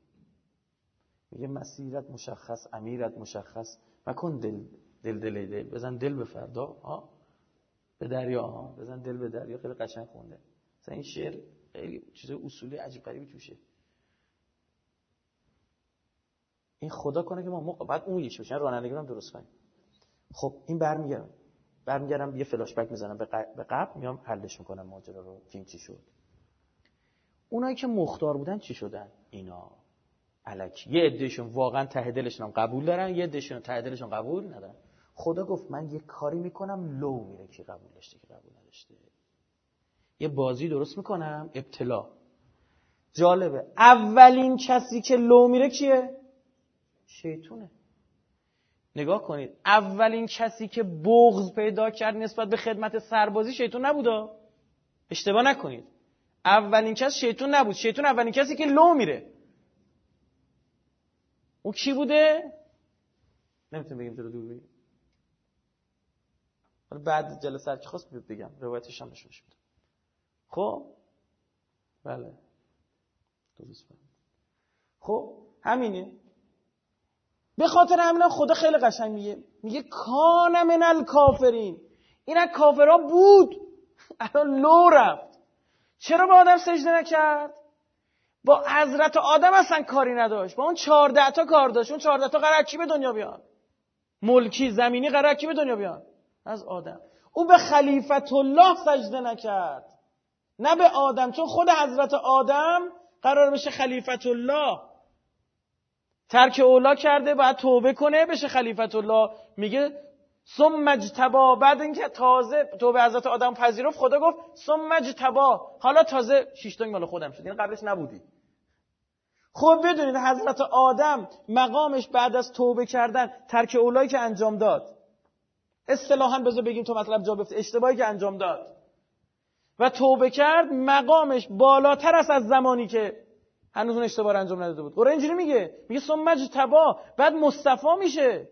میگه مسیرت مشخص امیرت مشخص. مکن دل دل دل دل بزن دل به فردا. ها به دریا. ها بزن دل به دریا. خیلی قشنگ خونده. مثلا این شعر خیلی چیز اصولی عجیب غریبی توشه. این خدا کنه که ما موقع بعد اون یکی بشه رانندگی هم درست کنیم. خب این برمیگردم. برمیگردم یه فلاش بک می‌زنم. به قبل میام حلش می‌کنم ماجرا رو. که چی شد؟ اونایی که مختار بودن چی شدن؟ اینا. الکی یه عدهشون واقعا ته دلشون قبول دارن یه عدهشون ته دلشون قبول ندارن. خدا گفت من یه کاری می‌کنم لو میره کی قبول داشته کی قبول نداشته. یه بازی درست می‌کنم ابتلا. جالبه. اولین کسی که لو میره کیه؟ شیطونه. نگاه کنید. اولین کسی که بغض پیدا کرد نسبت به خدمت سربازی شیطون نبودا؟ اشتباه نکنید. اولین کس شیطون نبود. شیطون اولین کسی که لو میره. او کی بوده؟ نمی‌تونیم بگیم تو دور بگیم. بعد جلسه که خواست بگم. روایتش هم نشونش میده خب؟ بله. درست خب همینه. به خاطر همینا خدا خیلی قشنگ میگه. میگه کان من الکافرین. این از کافرها بود. *laughs* الان لو رفت. چرا با آدم سجده نکرد؟ با حضرت آدم اصلا کاری نداشت. با اون چهارده تا کار داشت. اون چهارده تا قرار کی به دنیا بیان؟ ملکی زمینی قرار کی به دنیا بیان؟ از آدم. او به خلیفت الله سجده نکرد. نه به آدم. چون خود حضرت آدم قرار بشه خلیفت الله ترک اولا کرده باید توبه کنه بشه خلیفت الله میگه ثم اجتبا. بعد اینکه تازه توبه حضرت آدم پذیرفت خدا گفت ثم اجتبا. حالا تازه شیشتونگ مال خودم شد. این قبلش نبودی. خب بدونید حضرت آدم مقامش بعد از توبه کردن ترک اولایی که انجام داد. اصطلاحا بذار بگیم تو مطلب جا بیفته اشتباهی که انجام داد. و توبه کرد مقامش بالاتر است از زمانی که هنوز اون اشتباه انجام نداده بود. قرآن اینجوری میگه. میگه ثم اجتباه بعد مصطفی میشه.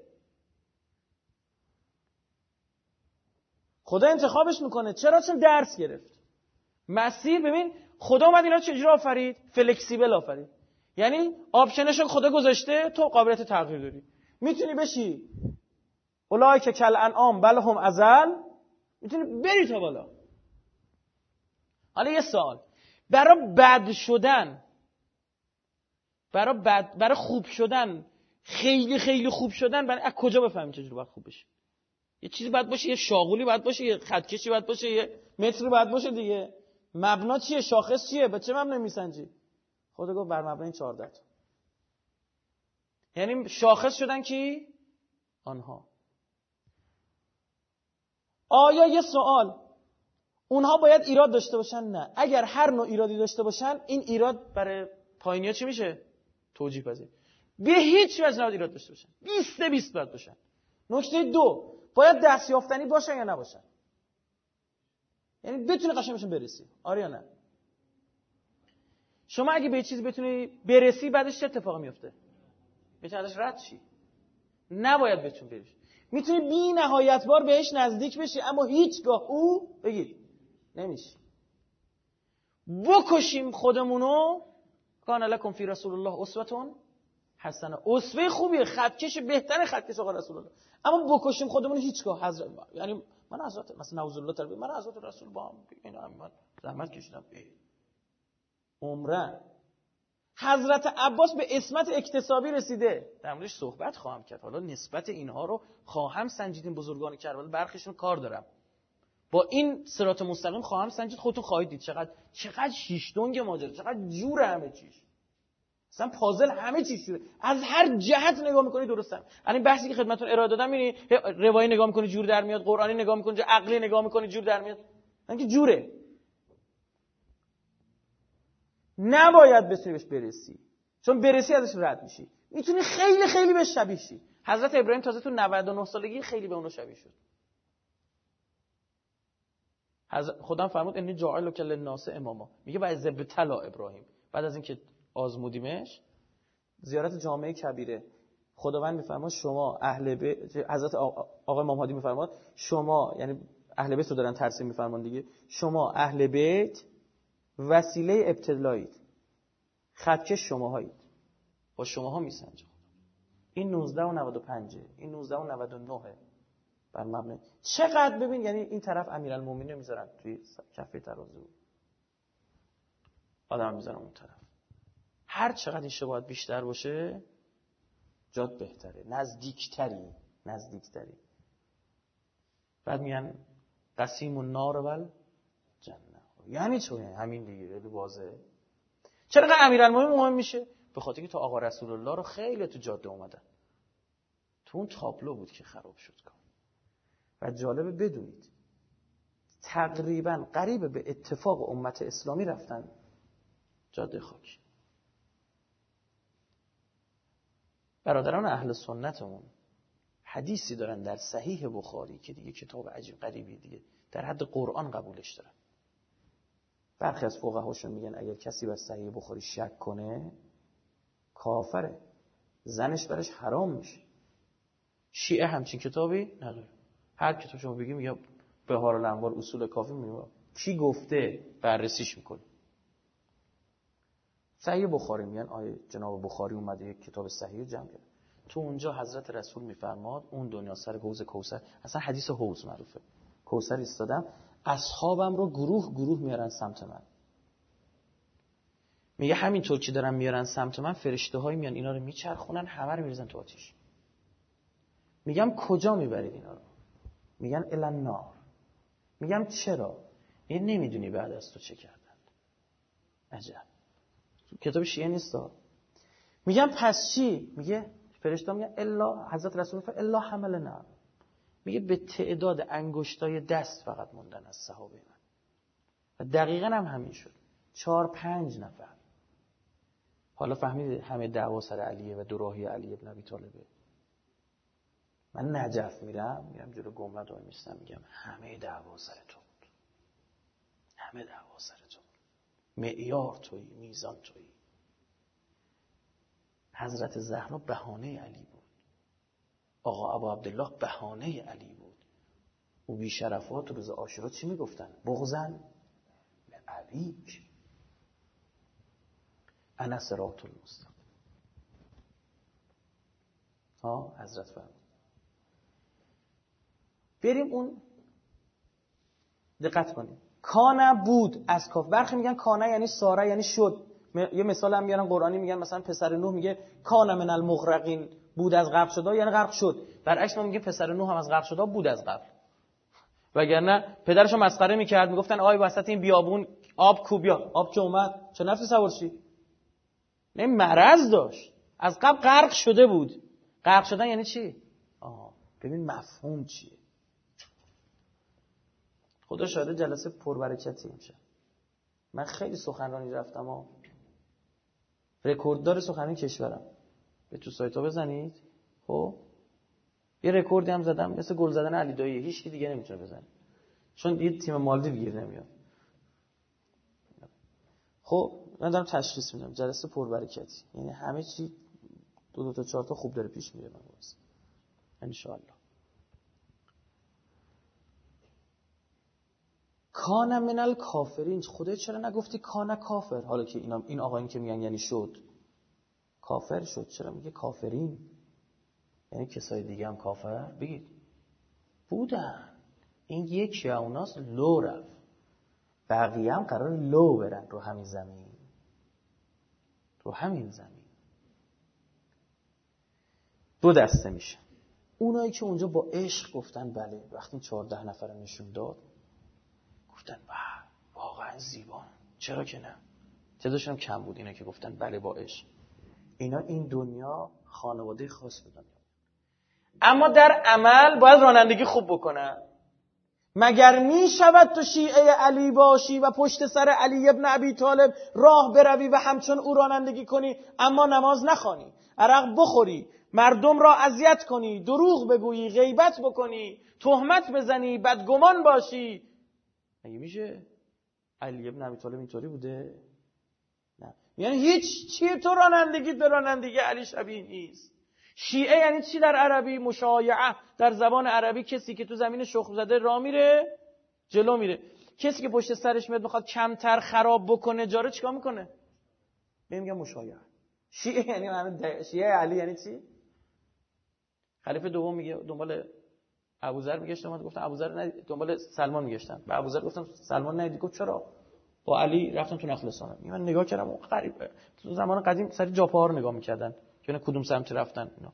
خدا انتخابش می‌کنه. چرا؟ چون درس گرفت. مسیر ببین خدا اومد اینا چجوری آفرید؟ flexible آفرید. یعنی option شو خدا گذاشته تو قابلیت تغییر داری. می‌تونی بشی اولای که کل انعام بل هم ازل می‌تونی بری تا بالا. حالا یه سوال. برای بد شدن برای بد برای خوب شدن خیلی خیلی خوب شدن برای از کجا بفهمیم چجوری باید خوب بشه یه چیزی باید باشه یه شاغولی باید باشه یه خطکشی باید باشه یه متری باید باشه دیگه. مبنا چیه؟ شاخص چیه؟ به چه مبنا میسنجی؟ خدا گفت بر مبنای 14 یعنی شاخص شدن کی؟ آنها. آیا یه سوال؟ اونها باید ایراد داشته باشن؟ نه. اگر هر نوع ایرادی داشته باشن این ایراد برای پایینیا چی میشه؟ توجیه پذیر به هیچ وجه نباید ایراد داشته باشن. 20 20 باید باشن. نکته دو باید دستیافتنی باشن یا نباشن یعنی بتونه قشنگ بهشون برسی. آره یا نه؟ شما اگه به چیزی بتونی برسی بعدش چه اتفاقی میفته؟ بتونی ازش رد شی. نباید بهتون بریش. می‌تونی بی نهایت بار بهش نزدیک بشی اما هیچگاه او بگید نمیشی. بکشیم خودمونو. کان لکم فی رسول الله اسوتون حسنه اسوه خوبیه. خطکش بهتر خطکش آقا رسول الله. اما بکشیم خودمون هیچگاه. حضرت یعنی من حضرت مثلا نعوذ الله تعالی من حضرت رسول با هم اینا من زحمت کشیدم. عمرن حضرت عباس به اسمت اکتسابی رسیده. در موردش صحبت خواهم کرد. حالا نسبت اینها رو خواهم سنجیدین بزرگان کربلا. برخیشون کار دارم. با این سرات مستقیم خواهم سنجید. خودتون خواهید دید. چقدر چقدر شیش دنگ ماجرا. چقدر جور همه چیش. اصلا پازل همه چیز شده از هر جهت نگاه می‌کنی درستم الان بحثی که خدمتتون ارائه دادم می‌بینی روایی نگاه می‌کنی جور در میاد قرآنی نگاه می‌کنی عقلی نگاه می‌کنی جور در میاد. اینکه جوره. نباید بهش برسی. چون برسی ازش رد میشی. می‌تونی خیلی خیلی بهش شبیه شی. حضرت ابراهیم تازه تو 99 سالگی خیلی به اونو شبیه شد. خدا فرمود انی جاعل کل الناس اماما. میگه بعد زب طلا ابراهیم. بعد از اینکه آزمودیمش؟ زیارت جامعه کبیره. خداوند میفرماد شما اهل بیت حضرت آقای امام هادی میفرماد شما یعنی اهل بیت رو دارن ترسیم میفرمان دیگه. شما اهل بیت وسیله ابتلایید خطکش شماهایید. با شماها میسنجه این 19 و 95 این 19 و 99 بر مبنای. چقدر ببین یعنی این طرف امیرالمومنین می‌ذارن توی کفه ترازو. آدم می‌ذارن اون طرف. هر چقدر این شباهت بیشتر باشه جاد بهتره. نزدیکتری نزدیکتری. بعد میگن قسیم و نار ول جنه یعنی چون همین دیگه واضحه چرا امیرالمومنین مهم میشه؟ به خاطر که تو آقا رسول الله رو خیلی تو جاده اومدن. تو اون تابلو بود که خراب شد کار. و جالبه بدونید تقریبا قریب به اتفاق امت اسلامی رفتن جاده خاکی برادران اهل سنتمون حدیثی دارن در صحیح بخاری که دیگه کتاب عجیب قریبی دیگه در حد قرآن قبولش دارن. برخی از فقهاشون میگن اگر کسی به صحیح بخاری شک کنه کافره. زنش برش حرام میشه. شیعه همچین کتابی نداره. هر کتاب شما بگیم یا بهار الانوار اصول کافی میگه. کی گفته؟ بررسیش می‌کنه. صحیح بخاری میگن آیه جناب بخاری اومده یک کتاب صحیح جمع کرد تو اونجا حضرت رسول میفرماد اون دنیا سر حوض کوثر اصلا حدیث حوض معروفه. کوثر ایستادم اصحابم رو گروه گروه میارن سمت من. میگه همینطور که دارن میارن سمت من فرشته های میان اینا رو میچرخونن همه رو میریزن تو آتیش. میگم کجا می‌برید اینا رو؟ میگن الان نار. میگم چرا؟ این نمی‌دونی بعد از تو چه کردن عجب. کتاب شیعه نیست میگم پس چی؟ میگه فرشته میگن الا حضرت رسول الله الا حمل نار. میگه به تعداد انگشتای دست فقط موندن از صحابه من. و دقیقا هم همین شد. چهار پنج نفر. حالا فهمید همه دعوا سر علیه و دوراهی علی ابن ابی طالبه. من نجف میرم میرم جلو گمرد و میستم میگم همه دعوا سر تو بود. همه دعوا سر تو معیار توی میزان توی. حضرت زهرا بهانه علی بود. آقا ابا عبدالله بهانه علی بود. او بی شرفات روز آشورا چی می‌گفتن؟ بغزن به علیک انا سرات المستقیم. ها حضرت فرمود. بریم اون دقت کنیم. کانه بود از کاف. برخی میگن کانه یعنی ساره یعنی شد. یه مثال هم میارن قرآنی میگن مثلا پسر نوح میگه کانه من المغرقین بود از غرق شده یعنی غرق شد. برعکس ما میگه پسر نوح هم از غرق شده بود از قبل وگرنه پدرش مسخره می‌کرد می‌گفتن آی وسط این بیابون آب کوبیا آب که اومد. چه نفسی سوار شی؟ نه مرض داشت. از قبل غرق شده بود. غرق شدن یعنی چی؟ آه ببین مفهوم چیه. خدا شاهده جلسه پربرکتی میشه. من خیلی سخنرانی رفتم و رکورددار سخنرانی کشورم. به تو سایت ها بزنید. خب؟ یه رکوردی هم زدم مثل گل زدن علی دایی. هیچ کی دیگه نمی‌تونه بزنه. چون یه تیم مالدیو گیر نمیاد. خب من دارم تشخیص میدم. جلسه پربرکتی. یعنی همه چی دو دو تا چهار تا خوب داره پیش میره. و كان من الكافرين خدا چرا نگفتی كان كافر؟ حالا که اینا این آقایون که میگن یعنی شد. کافر شد. چرا میگه کافرین؟ یعنی کسای دیگه هم کافر؟ بگید. بودن. این یکی اوناس لو رفت. بقیه هم قرار لو برن رو همین زمین. رو همین زمین. دو دسته میشه. اونایی که اونجا با عشق گفتن بله وقتی چهارده نفر نشون داد گفتن واقعا زیبا. چرا که نه؟ تعدادشون هم کم بود اینا که گفتن بله با اینا این دنیا خانواده خاص بدن اما در عمل باید رانندگی خوب بکنن. مگر می شود تو شیعه علی باشی و پشت سر علی ابن ابی طالب راه بروی و همچون او رانندگی کنی اما نماز نخوانی عرق بخوری مردم را اذیت کنی دروغ بگویی غیبت بکنی تهمت بزنی بدگمان باشی مگه میشه علی ابن ابی طالب اینطوری بوده؟ نه. یعنی هیچ چیه تو رانندگی به رانندگی علی شبیه نیست. شیعه یعنی چی در عربی؟ مشایعه. در زبان عربی کسی که تو زمین شخم زده را میره جلو میره. کسی که پشت سرش میاد می‌خواد کمتر خراب بکنه جاره چیکار می‌کنه؟ بهم میگم مشایعه. شیعه یعنی شیعه علی یعنی چی؟ خلیفه دوم میگه دنبال ابوذر میگشتم من گفتم ابوذر دنبال سلمان میگشتم به ابوذر گفتم سلمان ندید گفت چرا؟ با علی رفتم تو نخلستان من نگاه کردم غریبه تو زمان قدیم سری جاپاها رو نگاه می‌کردن که کدوم سمت رفتن اینا.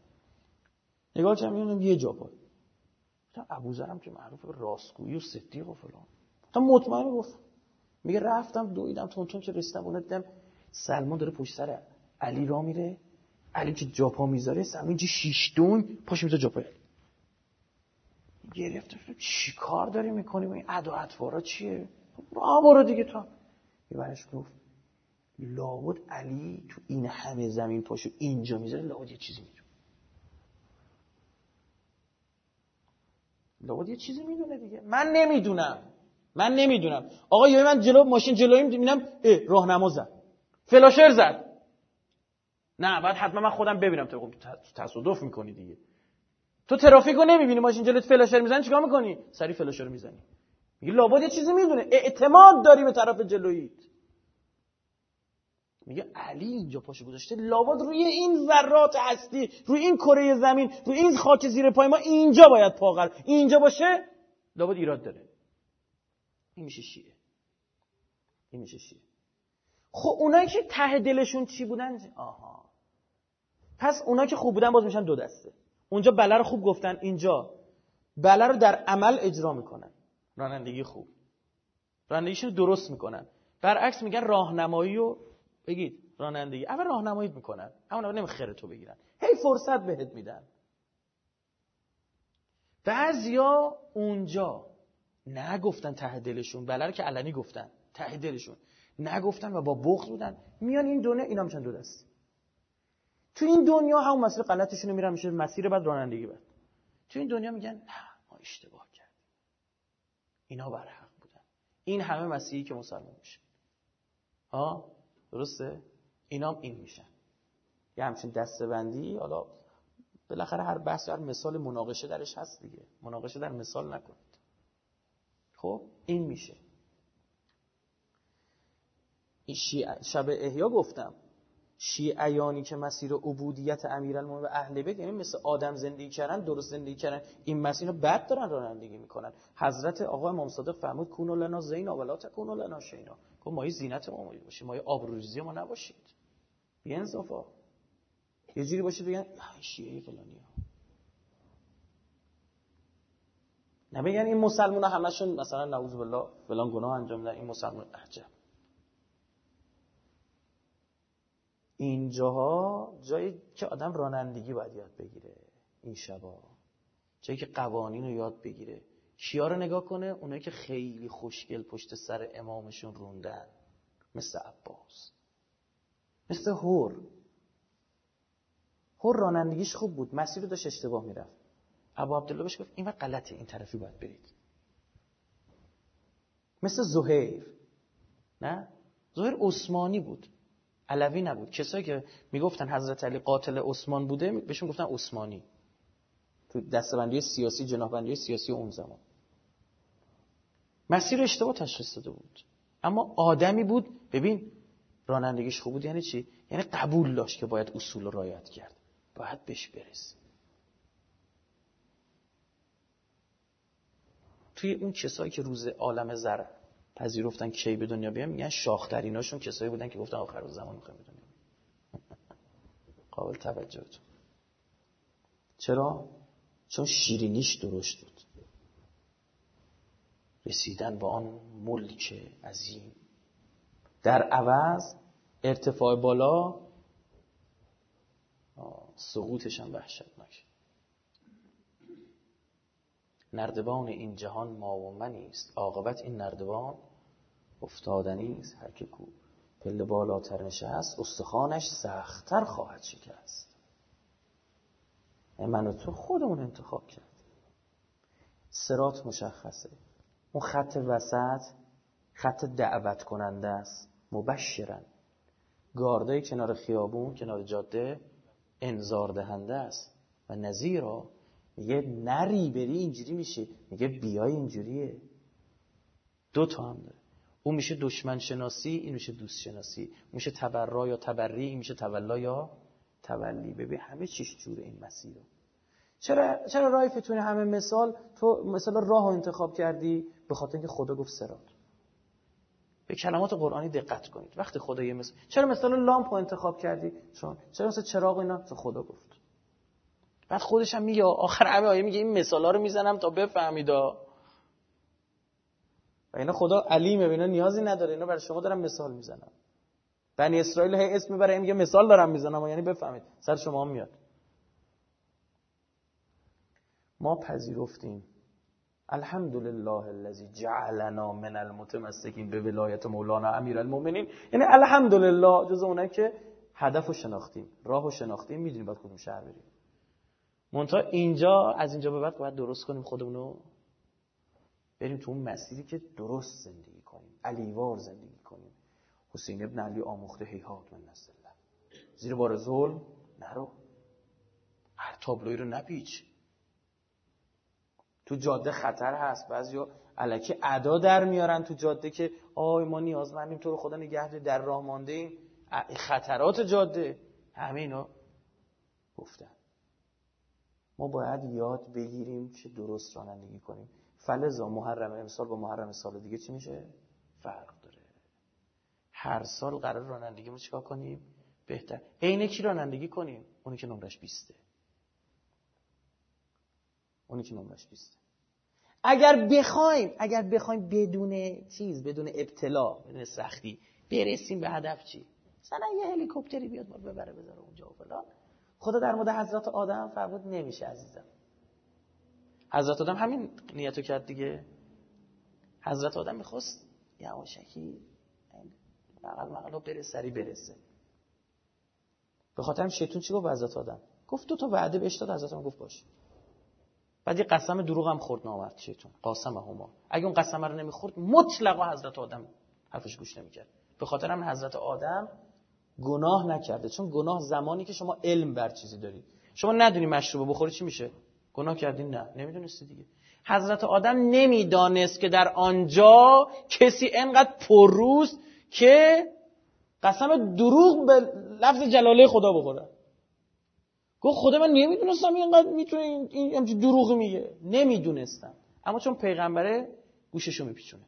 نگاه کردم می‌بینم یه جاپا. تا ابوذرم که معروف راستگویی و صدیق و فلان. تا مطمئن گفت میگه رفتم دویدم تون تون که رسیدم اون دیدم سلمان داره پشت سر علی را میره. علی که جاپا می‌ذاره؟ سلمان اینجا شیش دون پاش می‌ذاره جاپا. گرفت چی کار داری می‌کنی؟ این ادا اطوارا چیه؟ راه برو دیگه تو یه گفت لابد علی تو این همه زمین پاشو اینجا می‌ذاره لابد یه چیزی می‌دونه. لابد یه چیزی می‌دونه دیگه. من نمی‌دونم. من نمی‌دونم. آقا یه من جلو ماشین جلویم می‌بینم راهنما زد. فلاشر زد. نه بعد حتما من خودم ببینم. تو تصادف می‌کنی دیگه. تو ترافیک رو نمی‌بینی ماشین جلوت فلاشر می‌زنی چیکار می‌کنی؟ سری فلاشر می‌زنی. میگه لابد یه چیزی می‌دونه. اعتماد داری به طرف جلویت میگه علی اینجا پاشو گذاشته. لابد روی این ذرات هستی روی این کره زمین روی این خاک زیر پای ما اینجا باید پاغر اینجا باشه لابد ایراد داره. این میشه شیعه. این میشه شیعه. خب اونایی که ته دلشون چی بودن؟ آها. پس اونایی که خوب بودن باز میشن دو دسته. اونجا بله رو خوب گفتن اینجا. بله رو در عمل اجرا می‌کنن. رانندگی خوب. رانندگیشون رو درست می‌کنن. برعکس میگن راهنمایی و بگید رانندگی. اول راهنمایی می‌کنن. اما نمی‌خره تو بگیرن. هی فرصت بهت میدن. بعضیا اونجا نگفتن ته دلشون. بله که علنی گفتن. ته دلشون. نگفتن و با بغض بودن. میان این دنیا اینا میشن دو دست. تو این دنیا همون مسیر غلطشون رو میرن میشه مسیر بعد رانندگی بعد تو این دنیا میگن نه ما اشتباه کردیم. اینا بر حق بودن. این همه مسیحی که مسلمان میشه. ها درسته؟ اینام این میشن. یه همچین دستبندی حالا بالاخره هر بحث هر مثال مناقشه درش هست دیگه. مناقشه در مثال نکنید. خب این میشه. شب احیا گفتم. شیعیانی که مسیر عبودیت امیرالمومنین و اهل بیت یعنی مثل آدم زندگی کردن درست زندگی کردن این مسیر رو بد دارن رانندگی می‌کنن. حضرت آقا امام صادق فرمود کونو لنا زینا ولا تکونو لنا شینا. گفت مایه زینت ما باشید مایه آبروریزی ما نباشید. بی انصافا یه جوری باشید بگن شیعه فلانی ها. نبگن این مسلمان همشون مثلا نعوذ بالله فلان گناه انجام دادن این مسلمان عجب. اینجاها جایی که آدم رانندگی باید یاد بگیره این شبا. جایی که قوانین رو یاد بگیره. کیا رو نگاه کنه؟ اونایی که خیلی خوشگل پشت سر امامشون روندن. مثل عباس. مثل هور هور رانندگیش خوب بود. مسیر رو داشت اشتباه می‌رفت. ابو عبدالله بهش گفت این غلطه. این طرفی باید برید. مثل زهیر. نه؟ زهیر عثمانی بود. علوی نبود. کسایی که می‌گفتن حضرت علی قاتل عثمان بوده بهشون گفتن عثمانی. تو دستبندی سیاسی جناحبندی سیاسی اون زمان. مسیر اشتباه تشخیص داده بود. اما آدمی بود. ببین رانندگیش خوب بود. یعنی چی؟ یعنی قبول داشت که باید اصول رایت کرد. باید بهش برسی توی اون کسایی که روز عالم زر پذیرفتن کی به دنیا بیان میگن شاختریناشون کسایی بودن که گفتن آخر زمان می‌خوایم به دنیا قابل توجهتون چرا؟ چون شیرینیش درشت بود. رسیدن به آن ملک عظیم. در عوض ارتفاع بالا سقوطش هم وحشتناک. نردبان این جهان ما و منی است. عاقبت این نردبان افتادنی است هر که کو پله بالاتر نشست استخوانش سختتر خواهد شکست. من و تو خودمون انتخاب کرد سرات مشخصه. اون خط وسط خط دعوت کننده است. مبشرن. گاردای کنار خیابون کنار جاده انذار دهنده است. و نظیرا میگه نری بری اینجوری میشه میگه بیای اینجوریه. دو تا هم داره. اون میشه دشمن شناسی این میشه دوست شناسی. میشه تبرا یا تبری این میشه تولا یا تولی ببین همه چیش جوره این مسیر چرا چرا رایفتون همه مثال؟ تو مثلا راه انتخاب کردی به خاطر اینکه خدا گفت سرات. به کلمات قرآنی دقت کنید. وقتی خدا یه مثل چرا مثلا لامپ انتخاب کردی؟ چون چرا مثلا چراغ اینا؟ تو خدا گفت. بعد خودش هم میگه آخر همه آیه میگه این مثالا رو می‌زنم تا بفهمیدا. و اینا خدا علیمه اینا نیازی نداره اینا برای شما دارم مثال می‌زنم. بنی اسرائیل هی اسم می‌بره میگه مثال دارم می‌زنم یعنی بفهمید. سر شما هم میاد. ما پذیرفتیم. الحمدلله الذي جعلنا من المتمسکین به ولایت مولانا امیرالمومنین یعنی الحمدلله جز اونایی که هدف شناختیم راه شناختیم می‌دونیم باید کدوم شهر بریم. منتها اینجا از اینجا به بعد باید درست کنیم خودمون رو بریم تو اون مسیری که درست زندگی کنیم. علیوار زندگی کنیم. حسین ابن علی آموخته هیهات من نزد زیر بار ظلم نرو. هر تابلوی رو نپیچ. تو جاده خطر هست. بعضیا علکی ادا در میارن تو جاده که آی ما نیازمندیم تو رو خدا نگه در راه مانده ایم خطرات جاده. همه اینا گفتن. ما باید یاد بگیریم که درست رانندگی کنیم. فلزا محرم امسال با محرم سال دیگه چی میشه؟ فرق داره. هر سال قرار رانندگی رو چیکار کنیم؟ بهتر. عین کی رانندگی کنیم؟ اونی که نمرش بیسته. اونی که نمرش بیسته. اگر بخوایم اگر بخوایم بدون چیز بدون ابتلا بدون سختی برسیم به هدف چی؟ مثلا یه هلیکوپتری بیاد ما ببره بذاره اونجا و فلان. خدا در مورد حضرت آدم فرمود نمیشه عزیزم. حضرت آدم همین نیتو کرد دیگه. حضرت آدم می‌خواست یواشکی مقل مقل برسه سری برسه. به خاطر شیطون چی گفت حضرت آدم؟ گفت دو تا وعده بهش داد حضرت آدم گفت باش. بعد یه قسم دروغ هم خورد نامرد شیطون قاسم هما. اگه اون قسم رو نمی‌خورد مطلقا حضرت آدم حرفش گوش نمی‌کرد. به خاطر هم حضرت آدم گناه نکرده. چون گناه زمانی که شما علم بر چیزی داری. شما ندونی مشروب بخوری چی میشه. گناه کردی؟ نه. نمی‌دونستی دیگه. حضرت آدم نمی‌دانست که در آنجا کسی انقدر پرروست که قسم دروغ به لفظ جلاله خدا بخوره. گفت خدا من نمی‌دونستم اینقدر می‌تونه این همچین دروغ میگه. نمی‌دونستم. اما چون پیغمبره گوششو میپیچونه.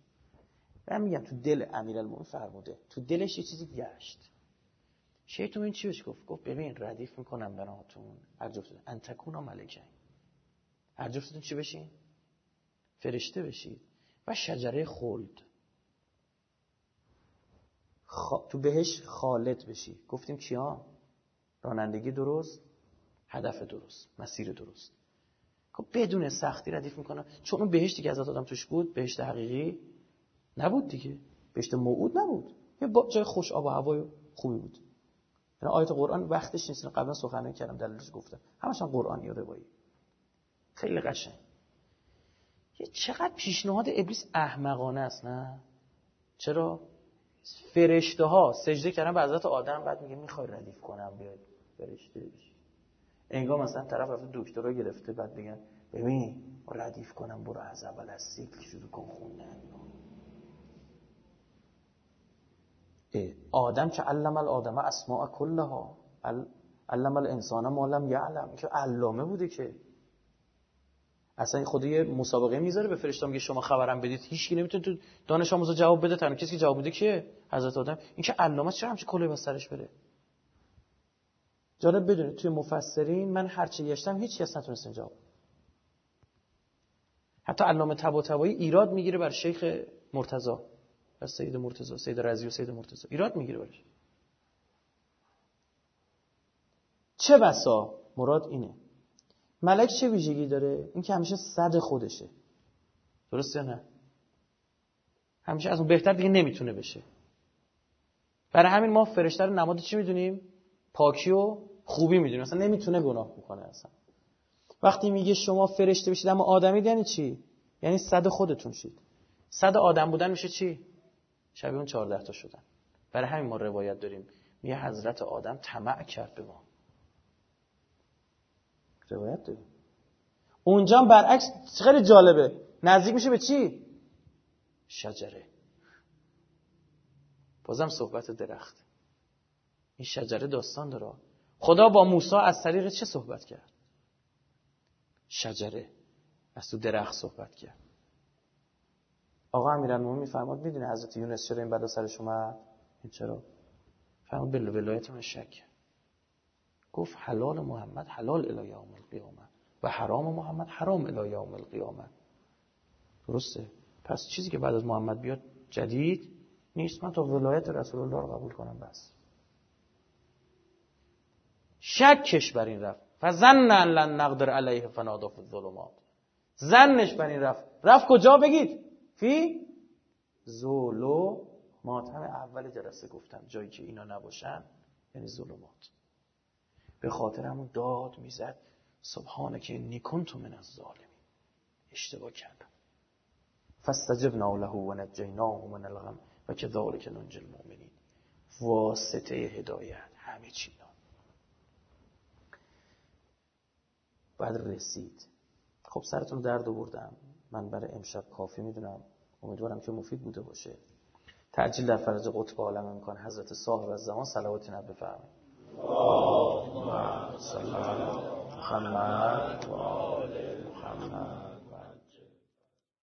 من میگم تو دل امیرالمومنین فرموده. تو دلش یه چیزی گشت. شیطون چی بهش گفت؟ گفت ببین ردیف می‌کنم براتون هر جفتتون انتکونا ملکه هر جفتتون چی بشین؟ فرشته بشید و شجره خلد. تو بهش خالد بشی. گفتیم کیا؟ رانندگی درست هدف درست مسیر درست. خب بدون سختی ردیف می‌کنم چون اون بهشتی که ازت آدم توش بود بهشت حقیقی نبود دیگه. بهشت موعود نبود. یه جای خوش آب و هوای خوبی بود. یعنی آیت قرآن وقتش نیست. قبلا سخنرانی کردم دلیلش گفتم. همش هم قرآن یا روایی خیلی قشنگ. یه چقدر پیشنهاد ابلیس احمقانه است نه؟ چرا؟ فرشته ها سجده کردن به حضرت آدم بعد میگه می‌خوای ردیف کنم بیاد فرشته بشی. انگار مثلا طرف رفته دکترا گرفته بعد بگن ببین ردیف کنم برو از اول از سیکل شروع کن خوندن. آدم که علم الادم اسماء کلها. علم الانسان ما لم یعلم. که علامه بوده که. اصلا خود یه مسابقه می‌ذاره به فرشته میگه شما خبرم بدید. هیچ کی نمی‌تونه تو دانش آموزا جواب بده. تنها کسی که جواب بده که حضرت آدم. این که علامه چرا همچین کلی بس سرش بره؟ جالب بدونید توی مفسرین من هر چی گشتم هیچ کس نتونست جواب حتی علامه طباطبایی ایراد می‌گیره بر شیخ مرتضی. بر سید مرتضی سید رضی و سید مرتضی. ایراد می‌گیره برش چه بسا؟ مراد اینه. ملک چه ویژگی داره؟ این که همیشه صد خودشه. درسته نه؟ همیشه از اون بهتر دیگه نمی‌تونه بشه. برای همین ما فرشته رو نماد چی می‌دونیم؟ پاکی و خوبی می‌دونیم. اصلا نمی‌تونه گناه بکنه اصلا. وقتی میگه شما فرشته بشید اما آدمی یعنی چی؟ یعنی صد خودتون شید. صد آدم بودن میشه چی؟ شبیه اون 14 تا شدن. برای همین ما روایت داریم. میگه حضرت آدم طمع کرد به ما. روایت داریم. اونجا برعکس خیلی جالبه. نزدیک میشه به چی؟ شجره. بازم صحبت درخت. این شجره داستان داره. خدا با موسی از طریق چه صحبت کرد؟ شجره. از تو درخت صحبت کرد. آقا امیرالمومنین میفرماد می‌دونه حضرت یونس چرا این بلا سرش اومد؟ این چرا؟ فرمود به ولایت من شک. گفت حلال محمد حلال الی یوم القیامه و حرام محمد حرام الی یوم القیامه. درسته. پس چیزی که بعد از محمد بیاد جدید نیست. من تا ولایت رسول الله رو قبول کنم بس. شکش بر این رفت. فزن لن نقدر علیه فنادا فی الظلمات. زنش بر این رفت. رفت کجا بگید؟ فی زولو ماتم اول جلسه گفتم جایی که اینا نباشن یعنی ظلمات به خاطر همون داد می‌زد سبحانه که نیکن تو من از ظالمی اشتباه کردم. فاستجبنا له و نجیناه من الغم و کذالک ننجی المؤمنین. واسطه هدایت همه چی بعد رسید. خب سرتون درد آوردم. من برای امشب کافی می‌دونم. امیدوارم که مفید بوده باشه. تعجیل در فرج قطب عالم امکان حضرت صاحب از زمان صلوات نب بفرمایید. محمد و آل محمد.